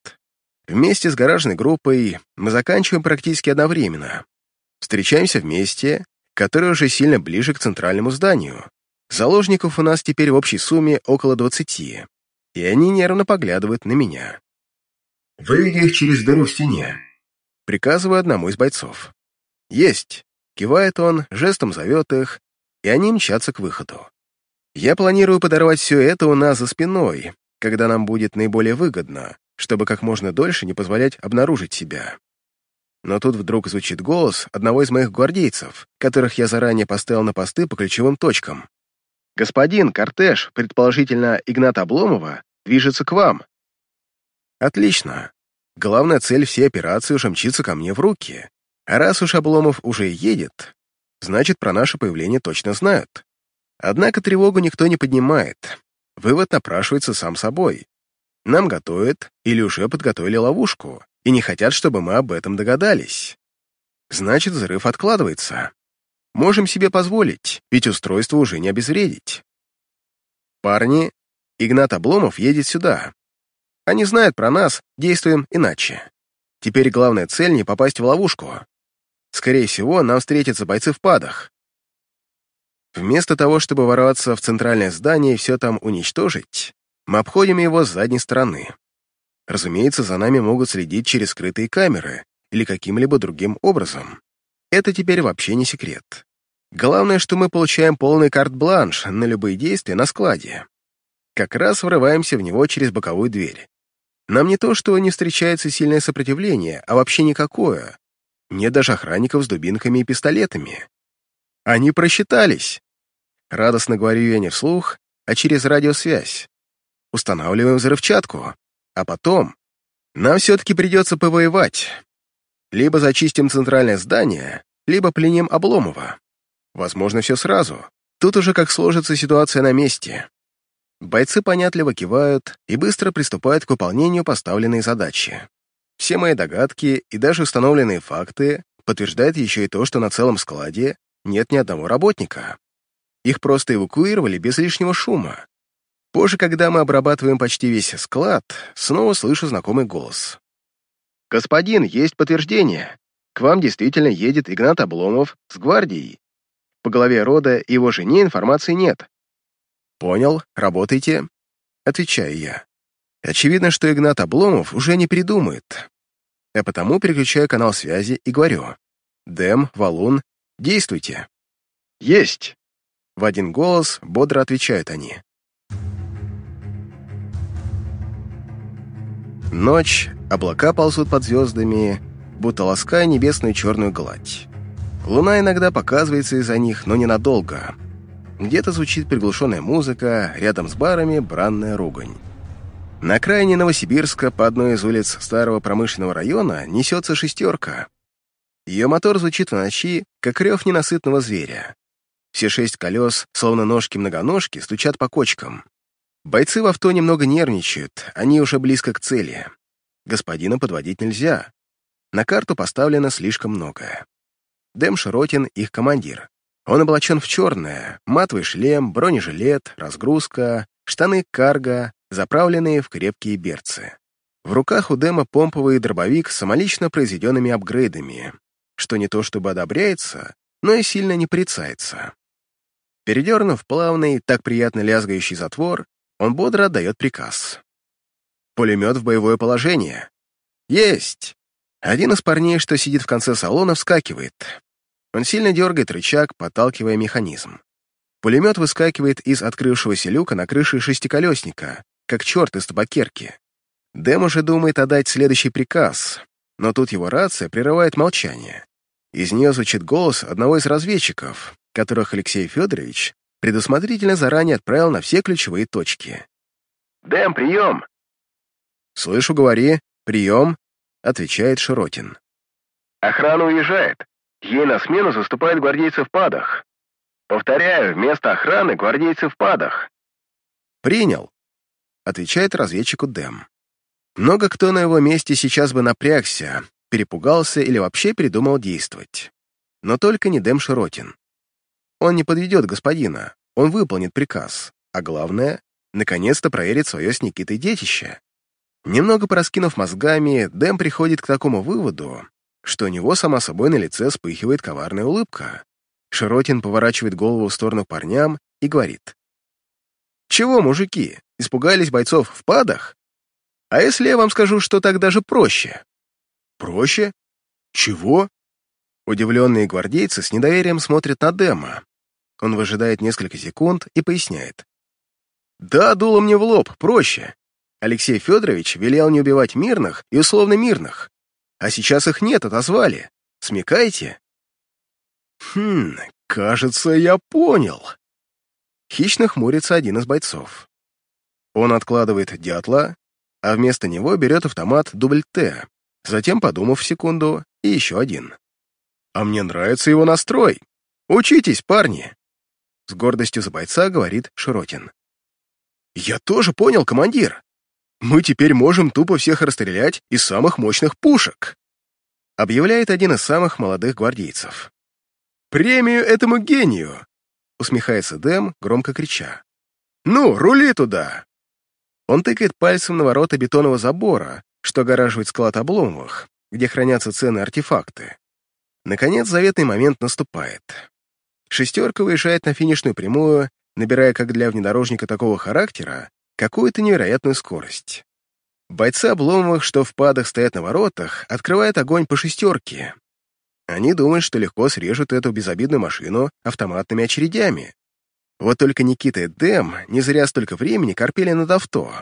Вместе с гаражной группой мы заканчиваем практически одновременно. Встречаемся вместе, которое уже сильно ближе к центральному зданию, Заложников у нас теперь в общей сумме около двадцати, и они нервно поглядывают на меня. «Выведи их через дыру в стене», — приказываю одному из бойцов. «Есть!» — кивает он, жестом зовет их, и они мчатся к выходу. Я планирую подорвать все это у нас за спиной, когда нам будет наиболее выгодно, чтобы как можно дольше не позволять обнаружить себя. Но тут вдруг звучит голос одного из моих гвардейцев, которых я заранее поставил на посты по ключевым точкам. «Господин, кортеж, предположительно Игната Обломова, движется к вам». «Отлично. Главная цель всей операции уже мчится ко мне в руки. А раз уж Обломов уже едет, значит, про наше появление точно знают. Однако тревогу никто не поднимает. Вывод напрашивается сам собой. Нам готовят или уже подготовили ловушку, и не хотят, чтобы мы об этом догадались. Значит, взрыв откладывается. Можем себе позволить, ведь устройство уже не обезвредить. Парни, Игнат Обломов едет сюда. Они знают про нас, действуем иначе. Теперь главная цель — не попасть в ловушку. Скорее всего, нам встретятся бойцы в падах. Вместо того, чтобы ворваться в центральное здание и все там уничтожить, мы обходим его с задней стороны. Разумеется, за нами могут следить через скрытые камеры или каким-либо другим образом. Это теперь вообще не секрет. Главное, что мы получаем полный карт-бланш на любые действия на складе. Как раз врываемся в него через боковую дверь. Нам не то, что не встречается сильное сопротивление, а вообще никакое. Нет даже охранников с дубинками и пистолетами. Они просчитались. Радостно говорю я не вслух, а через радиосвязь. Устанавливаем взрывчатку. А потом нам все-таки придется повоевать. Либо зачистим центральное здание, либо пленим Обломова. Возможно, все сразу. Тут уже как сложится ситуация на месте. Бойцы понятливо кивают и быстро приступают к выполнению поставленной задачи. Все мои догадки и даже установленные факты подтверждают еще и то, что на целом складе нет ни одного работника. Их просто эвакуировали без лишнего шума. Позже, когда мы обрабатываем почти весь склад, снова слышу знакомый голос. «Господин, есть подтверждение. К вам действительно едет Игнат Обломов с гвардией. По главе рода и его жене информации нет». «Понял, работайте», — отвечаю я. Очевидно, что Игнат Обломов уже не придумает. А потому переключаю канал связи и говорю. «Дэм, Валун, действуйте». «Есть!» В один голос бодро отвечают они. Ночь, облака ползут под звездами, будто лаская небесную черную гладь. Луна иногда показывается из-за них, но ненадолго. Где-то звучит приглушенная музыка, рядом с барами бранная ругань. На окраине Новосибирска по одной из улиц старого промышленного района несется шестерка. Ее мотор звучит в ночи, как рев ненасытного зверя. Все шесть колес, словно ножки-многоножки, стучат по кочкам. Бойцы в авто немного нервничают, они уже близко к цели. Господина подводить нельзя. На карту поставлено слишком многое. Дэм Широтин — их командир. Он облачен в черное, матовый шлем, бронежилет, разгрузка, штаны карго, заправленные в крепкие берцы. В руках у Дэма помповый дробовик с самолично произведенными апгрейдами, что не то чтобы одобряется, но и сильно не порицается. Передернув плавный, так приятно лязгающий затвор, он бодро отдает приказ. Пулемет в боевое положение. Есть! Один из парней, что сидит в конце салона, вскакивает. Он сильно дергает рычаг, подталкивая механизм. Пулемет выскакивает из открывшегося люка на крыше шестиколесника, как черт из табакерки. Дэм уже думает отдать следующий приказ, но тут его рация прерывает молчание. Из нее звучит голос одного из разведчиков, которых Алексей Федорович предусмотрительно заранее отправил на все ключевые точки. «Дэм, прием!» «Слышу, говори. Прием!» — отвечает Широтин. «Охрана уезжает. Ей на смену заступает гвардейцы в падах. Повторяю, вместо охраны гвардейцы в падах». «Принял», — отвечает разведчику Дэм. Много кто на его месте сейчас бы напрягся, перепугался или вообще передумал действовать. Но только не Дэм Широтин. Он не подведет господина, он выполнит приказ, а главное, наконец-то проверит свое с Никитой детище. Немного пораскинув мозгами, Дэм приходит к такому выводу, что у него, само собой, на лице вспыхивает коварная улыбка. Широтин поворачивает голову в сторону парням и говорит. «Чего, мужики, испугались бойцов в падах? А если я вам скажу, что так даже проще?» «Проще? Чего?» Удивленные гвардейцы с недоверием смотрят на Дема. Он выжидает несколько секунд и поясняет. «Да, дуло мне в лоб, проще. Алексей Федорович велел не убивать мирных и условно мирных. А сейчас их нет, отозвали. Смекаете?» «Хм, кажется, я понял». Хищно хмурится один из бойцов. Он откладывает дятла, а вместо него берет автомат дубль Т, затем, подумав секунду, и еще один. «А мне нравится его настрой. Учитесь, парни!» С гордостью за бойца говорит Широтин. «Я тоже понял, командир. Мы теперь можем тупо всех расстрелять из самых мощных пушек», объявляет один из самых молодых гвардейцев. «Премию этому гению!» усмехается Дэм, громко крича. «Ну, рули туда!» Он тыкает пальцем на ворота бетонного забора, что огораживает склад Обломовых, где хранятся ценные артефакты. Наконец, заветный момент наступает. Шестерка выезжает на финишную прямую, набирая, как для внедорожника такого характера, какую-то невероятную скорость. Бойцы Обломовых, что в падах стоят на воротах, открывают огонь по шестерке. Они думают, что легко срежут эту безобидную машину автоматными очередями. Вот только Никита и Дэм не зря столько времени корпели над авто.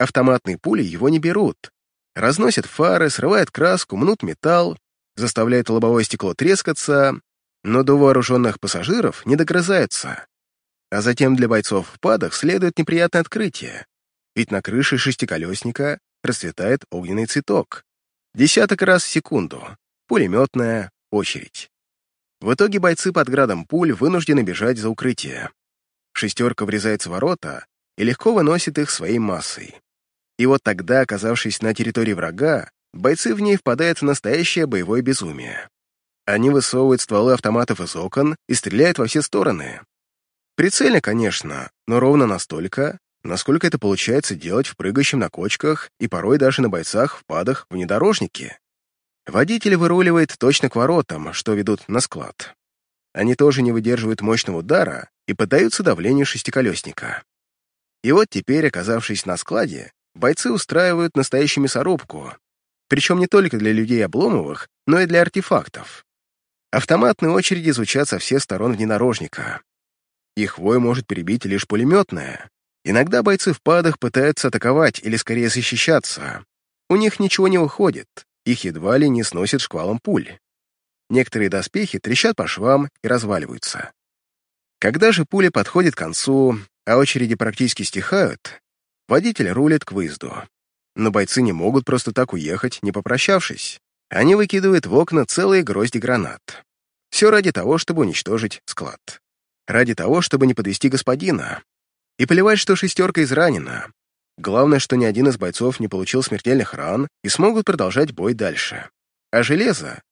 Автоматные пули его не берут. Разносят фары, срывают краску, мнут металл, заставляют лобовое стекло трескаться, но до вооруженных пассажиров не догрызаются. А затем для бойцов в падах следует неприятное открытие, ведь на крыше шестиколесника расцветает огненный цветок. Десяток раз в секунду. Пулеметная очередь. В итоге бойцы под градом пуль вынуждены бежать за укрытие. Шестерка врезается в ворота и легко выносит их своей массой. И вот тогда, оказавшись на территории врага, бойцы в ней впадают в настоящее боевое безумие. Они высовывают стволы автоматов из окон и стреляют во все стороны. Прицельно, конечно, но ровно настолько, насколько это получается делать в прыгающем на кочках и порой даже на бойцах в падах внедорожнике. Водитель выруливает точно к воротам, что ведут на склад. Они тоже не выдерживают мощного удара и поддаются давлению шестиколесника. И вот теперь, оказавшись на складе, бойцы устраивают настоящую мясорубку, причем не только для людей Обломовых, но и для артефактов. Автоматные очереди звучат со всех сторон внедорожника. Их вой может перебить лишь пулеметная. Иногда бойцы в падах пытаются атаковать или скорее защищаться. У них ничего не выходит, их едва ли не сносит шквалом пуль. Некоторые доспехи трещат по швам и разваливаются. Когда же пуля подходит к концу, а очереди практически стихают, водитель рулит к выезду. Но бойцы не могут просто так уехать, не попрощавшись. Они выкидывают в окна целые грозди гранат. Все ради того, чтобы уничтожить склад. Ради того, чтобы не подвести господина. И плевать, что шестерка изранена. Главное, что ни один из бойцов не получил смертельных ран и смогут продолжать бой дальше. А железо?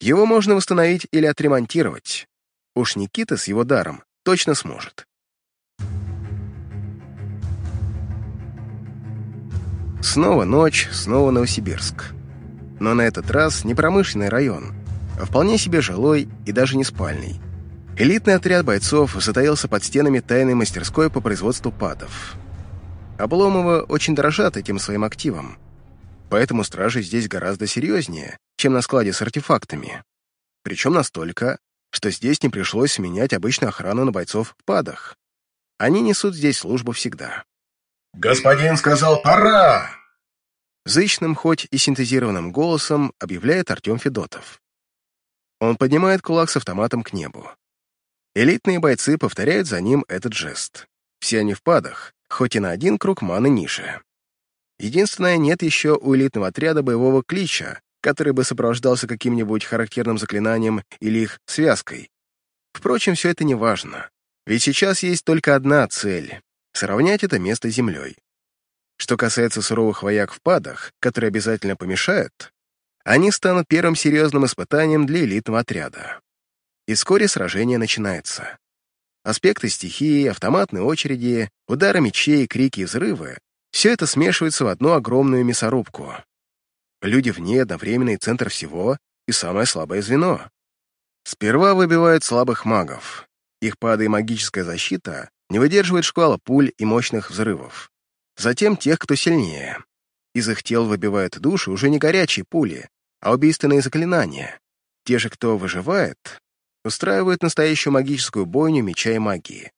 Его можно восстановить или отремонтировать. Уж Никита с его даром точно сможет. Снова ночь, снова Новосибирск но на этот раз не промышленный район, а вполне себе жилой и даже не спальный. Элитный отряд бойцов затаился под стенами тайной мастерской по производству падов. Обломова очень дорожат этим своим активом, поэтому стражи здесь гораздо серьезнее, чем на складе с артефактами. Причем настолько, что здесь не пришлось менять обычную охрану на бойцов в падах. Они несут здесь службу всегда. «Господин сказал, пора!» Зычным, хоть и синтезированным голосом объявляет Артем Федотов. Он поднимает кулак с автоматом к небу. Элитные бойцы повторяют за ним этот жест. Все они в падах, хоть и на один круг маны ниже. Единственное, нет еще у элитного отряда боевого клича, который бы сопровождался каким-нибудь характерным заклинанием или их связкой. Впрочем, все это не важно, ведь сейчас есть только одна цель — сравнять это место с землей. Что касается суровых вояк в падах, которые обязательно помешают, они станут первым серьезным испытанием для элитного отряда. И вскоре сражение начинается. Аспекты стихии, автоматные очереди, удары мечей, крики и взрывы — все это смешивается в одну огромную мясорубку. Люди вне, одновременный центр всего и самое слабое звено. Сперва выбивают слабых магов. Их пада и магическая защита не выдерживает шквала пуль и мощных взрывов. Затем тех, кто сильнее. Из их тел выбивают души уже не горячие пули, а убийственные заклинания. Те же, кто выживает, устраивают настоящую магическую бойню меча и магии.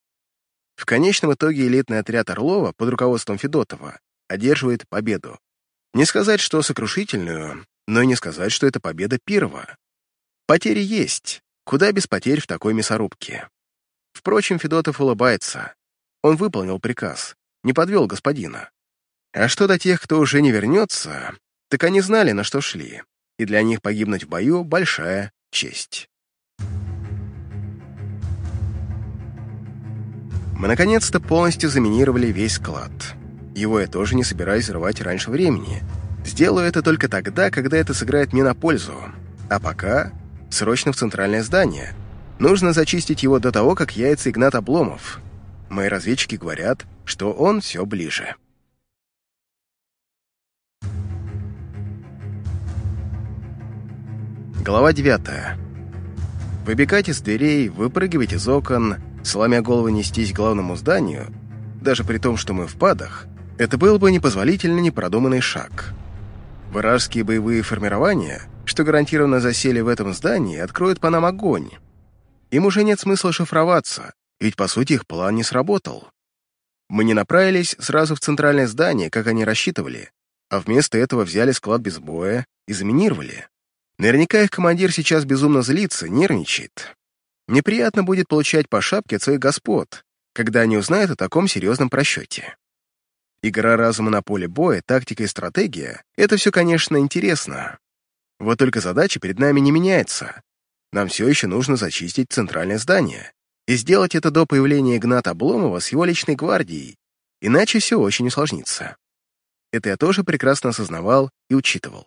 В конечном итоге элитный отряд Орлова под руководством Федотова одерживает победу. Не сказать, что сокрушительную, но и не сказать, что это победа Пирова. Потери есть, куда без потерь в такой мясорубке. Впрочем, Федотов улыбается. Он выполнил приказ, не подвел господина. А что до тех, кто уже не вернется, так они знали, на что шли, и для них погибнуть в бою — большая честь. Мы наконец-то полностью заминировали весь склад. Его я тоже не собираюсь рвать раньше времени. Сделаю это только тогда, когда это сыграет мне на пользу. А пока срочно в центральное здание. Нужно зачистить его до того, как яйца Игнат Обломов. Мои разведчики говорят, что он все ближе. Глава 9. Выбегать из дверей, выпрыгивать из окон, сломя голову нестись к главному зданию, даже при том, что мы в падах, это был бы непозволительно непродуманный шаг. Вражеские боевые формирования, что гарантированно засели в этом здании, откроют по нам огонь. Им уже нет смысла шифроваться, ведь, по сути, их план не сработал. Мы не направились сразу в центральное здание, как они рассчитывали, а вместо этого взяли склад без боя и заминировали. Наверняка их командир сейчас безумно злится, нервничает. Неприятно будет получать по шапке от своих господ, когда они узнают о таком серьезном просчете. Игра разума на поле боя, тактика и стратегия — это все, конечно, интересно. Вот только задача перед нами не меняется. Нам все еще нужно зачистить центральное здание и сделать это до появления Игната Обломова с его личной гвардией, иначе все очень усложнится. Это я тоже прекрасно осознавал и учитывал.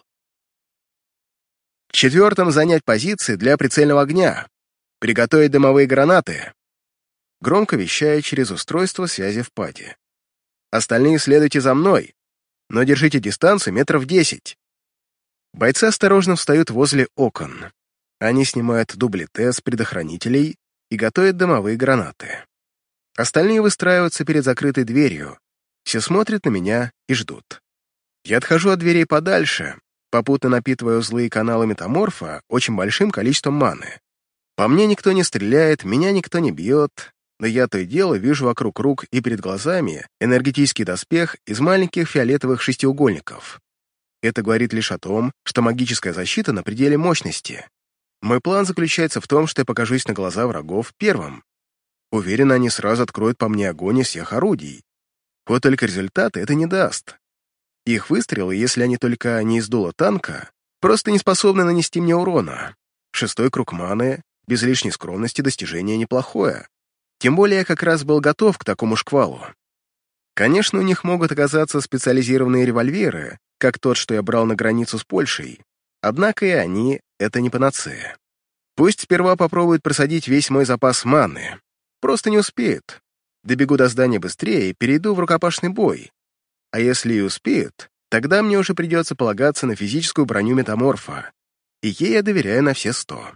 Четвертым занять позиции для прицельного огня. Приготовить дымовые гранаты. Громко вещая через устройство связи в паде. Остальные следуйте за мной, но держите дистанцию метров десять. Бойцы осторожно встают возле окон. Они снимают дублете с предохранителей и готовят дымовые гранаты. Остальные выстраиваются перед закрытой дверью. Все смотрят на меня и ждут. Я отхожу от дверей подальше, попутно напитывая узлы и каналы метаморфа очень большим количеством маны. По мне никто не стреляет, меня никто не бьет, но я то и дело вижу вокруг рук и перед глазами энергетический доспех из маленьких фиолетовых шестиугольников. Это говорит лишь о том, что магическая защита на пределе мощности. Мой план заключается в том, что я покажусь на глаза врагов первым. Уверен, они сразу откроют по мне огонь из всех орудий. Вот только результаты это не даст. Их выстрелы, если они только не из дула танка, просто не способны нанести мне урона. Шестой круг маны, без лишней скромности, достижение неплохое. Тем более я как раз был готов к такому шквалу. Конечно, у них могут оказаться специализированные револьверы, как тот, что я брал на границу с Польшей, однако и они — это не панацея. Пусть сперва попробуют просадить весь мой запас маны. Просто не успеют. Добегу до здания быстрее и перейду в рукопашный бой, а если и успеют, тогда мне уже придется полагаться на физическую броню метаморфа, и ей я доверяю на все сто.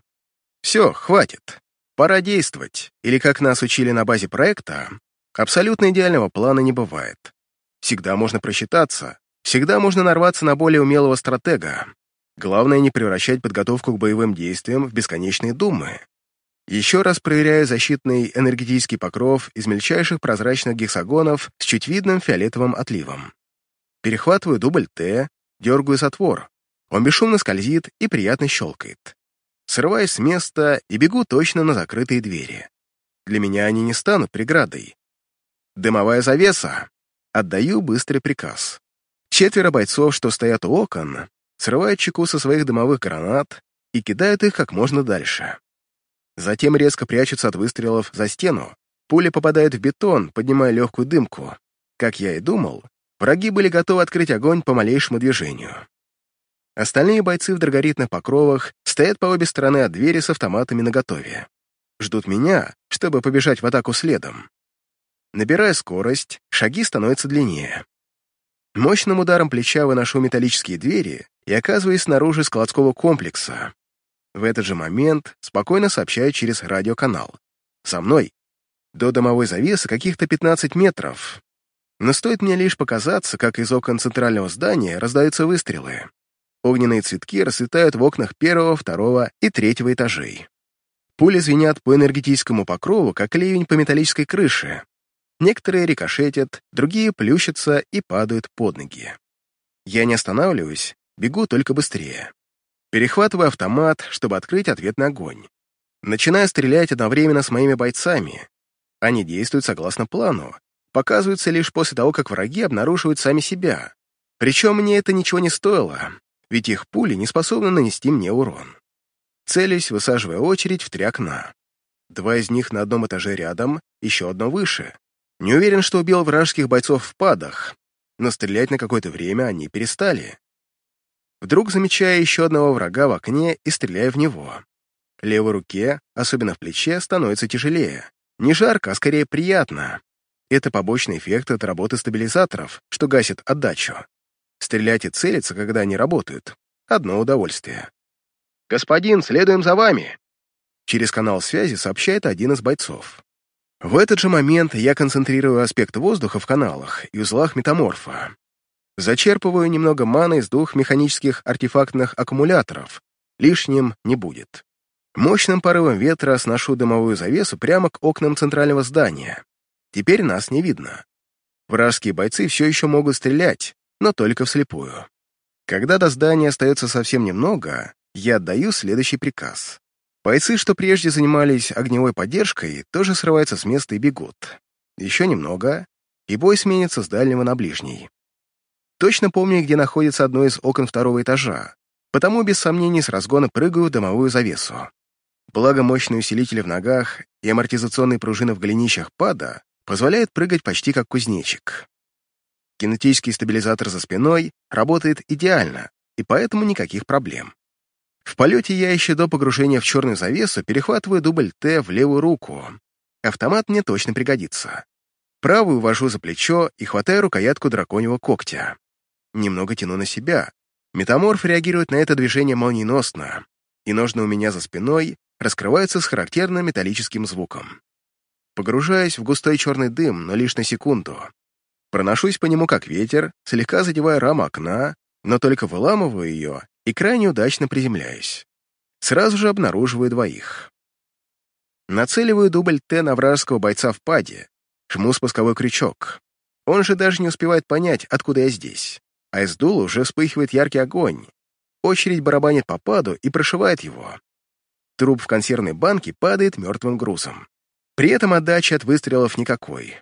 Все, хватит. Пора действовать, или, как нас учили на базе проекта, абсолютно идеального плана не бывает. Всегда можно просчитаться, всегда можно нарваться на более умелого стратега. Главное не превращать подготовку к боевым действиям в бесконечные думы. Еще раз проверяю защитный энергетический покров из мельчайших прозрачных гексагонов с чуть видным фиолетовым отливом. Перехватываю дубль Т, дергаю затвор. Он бесшумно скользит и приятно щелкает. Срываюсь с места и бегу точно на закрытые двери. Для меня они не станут преградой. Дымовая завеса. Отдаю быстрый приказ. Четверо бойцов, что стоят у окон, срывают чеку со своих дымовых гранат и кидают их как можно дальше. Затем резко прячутся от выстрелов за стену. Пули попадают в бетон, поднимая легкую дымку. Как я и думал, враги были готовы открыть огонь по малейшему движению. Остальные бойцы в драгоритных покровах стоят по обе стороны от двери с автоматами наготове. Ждут меня, чтобы побежать в атаку следом. Набирая скорость, шаги становятся длиннее. Мощным ударом плеча выношу металлические двери и оказываюсь снаружи складского комплекса. В этот же момент спокойно сообщаю через радиоканал. «За мной!» До домовой завесы каких-то 15 метров. Но стоит мне лишь показаться, как из окон центрального здания раздаются выстрелы. Огненные цветки расцветают в окнах первого, второго и третьего этажей. Пули звенят по энергетическому покрову, как ливень по металлической крыше. Некоторые рикошетят, другие плющатся и падают под ноги. Я не останавливаюсь, бегу только быстрее. Перехватываю автомат, чтобы открыть ответный огонь. Начинаю стрелять одновременно с моими бойцами. Они действуют согласно плану, показываются лишь после того, как враги обнаруживают сами себя. Причем мне это ничего не стоило, ведь их пули не способны нанести мне урон. Целюсь, высаживая очередь в три окна. Два из них на одном этаже рядом, еще одно выше. Не уверен, что убил вражеских бойцов в падах, но стрелять на какое-то время они перестали. Вдруг замечаю еще одного врага в окне и стреляю в него. Левой руке, особенно в плече, становится тяжелее. Не жарко, а скорее приятно. Это побочный эффект от работы стабилизаторов, что гасит отдачу. Стрелять и целиться, когда они работают — одно удовольствие. «Господин, следуем за вами!» Через канал связи сообщает один из бойцов. В этот же момент я концентрирую аспект воздуха в каналах и узлах метаморфа. Зачерпываю немного маны из двух механических артефактных аккумуляторов. Лишним не будет. Мощным порывом ветра сношу дымовую завесу прямо к окнам центрального здания. Теперь нас не видно. Вражеские бойцы все еще могут стрелять, но только вслепую. Когда до здания остается совсем немного, я отдаю следующий приказ. Бойцы, что прежде занимались огневой поддержкой, тоже срываются с места и бегут. Еще немного, и бой сменится с дальнего на ближний. Точно помню, где находится одно из окон второго этажа, потому без сомнений с разгона прыгаю в дымовую завесу. Благо мощные усилители в ногах и амортизационные пружины в голенищах пада позволяют прыгать почти как кузнечик. Кинетический стабилизатор за спиной работает идеально, и поэтому никаких проблем. В полете я еще до погружения в черную завесу перехватываю дубль Т в левую руку. Автомат мне точно пригодится. Правую вожу за плечо и хватаю рукоятку драконьего когтя. Немного тяну на себя. Метаморф реагирует на это движение молниеносно, и ножны у меня за спиной раскрываются с характерным металлическим звуком. Погружаюсь в густой черный дым, но лишь на секунду. Проношусь по нему как ветер, слегка задевая раму окна, но только выламываю ее и крайне удачно приземляюсь. Сразу же обнаруживаю двоих. Нацеливаю дубль Т на вражеского бойца в паде, жму спусковой крючок. Он же даже не успевает понять, откуда я здесь. А из дула уже вспыхивает яркий огонь. Очередь барабанит по паду и прошивает его. Труп в консервной банке падает мертвым грузом. При этом отдачи от выстрелов никакой.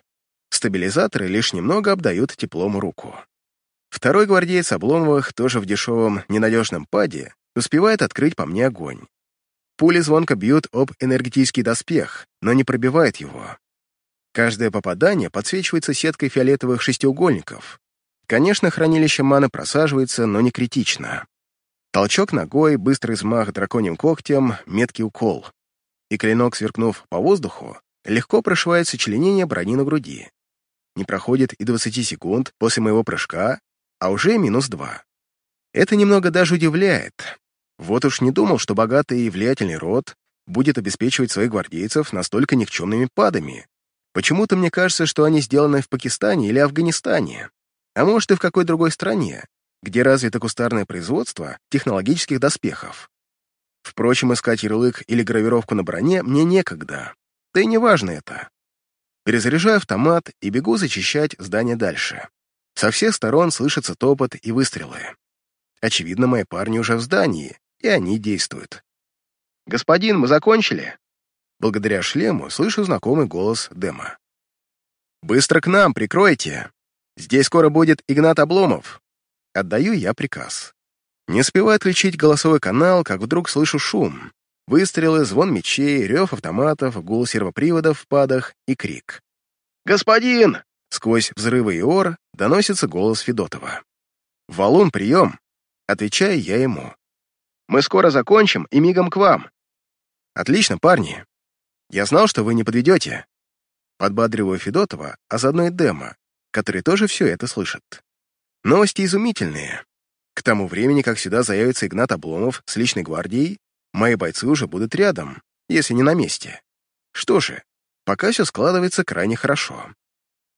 Стабилизаторы лишь немного обдают теплом руку. Второй гвардеец Обломовых, тоже в дешевом, ненадежном паде, успевает открыть по мне огонь. Пули звонко бьют об энергетический доспех, но не пробивает его. Каждое попадание подсвечивается сеткой фиолетовых шестиугольников. Конечно, хранилище маны просаживается, но не критично. Толчок ногой, быстрый взмах драконьим когтем, меткий укол. И клинок, сверкнув по воздуху, легко прошивает сочленение брони на груди. Не проходит и 20 секунд после моего прыжка, а уже минус два. Это немного даже удивляет. Вот уж не думал, что богатый и влиятельный род будет обеспечивать своих гвардейцев настолько никчемными падами. Почему-то мне кажется, что они сделаны в Пакистане или Афганистане, а может и в какой другой стране, где развито кустарное производство технологических доспехов. Впрочем, искать ярлык или гравировку на броне мне некогда, да и не важно это. Перезаряжаю автомат и бегу зачищать здание дальше. Со всех сторон слышится топот и выстрелы. Очевидно, мои парни уже в здании, и они действуют. «Господин, мы закончили?» Благодаря шлему слышу знакомый голос Дема. «Быстро к нам, прикройте! Здесь скоро будет Игнат Обломов!» Отдаю я приказ. Не успеваю отключить голосовой канал, как вдруг слышу шум. Выстрелы, звон мечей, рев автоматов, гул сервоприводов в падах и крик. «Господин!» Сквозь взрывы и ор доносится голос Федотова. «Валун, прием!» Отвечаю я ему. «Мы скоро закончим и мигом к вам». «Отлично, парни. Я знал, что вы не подведете». Подбадриваю Федотова, а заодно и Дема, который тоже все это слышит. Новости изумительные. К тому времени, как сюда заявится Игнат Обломов с личной гвардией, Мои бойцы уже будут рядом, если не на месте. Что же, пока все складывается крайне хорошо.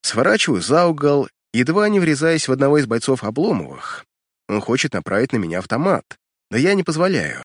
Сворачиваю за угол, едва не врезаясь в одного из бойцов Обломовых. Он хочет направить на меня автомат, но я не позволяю.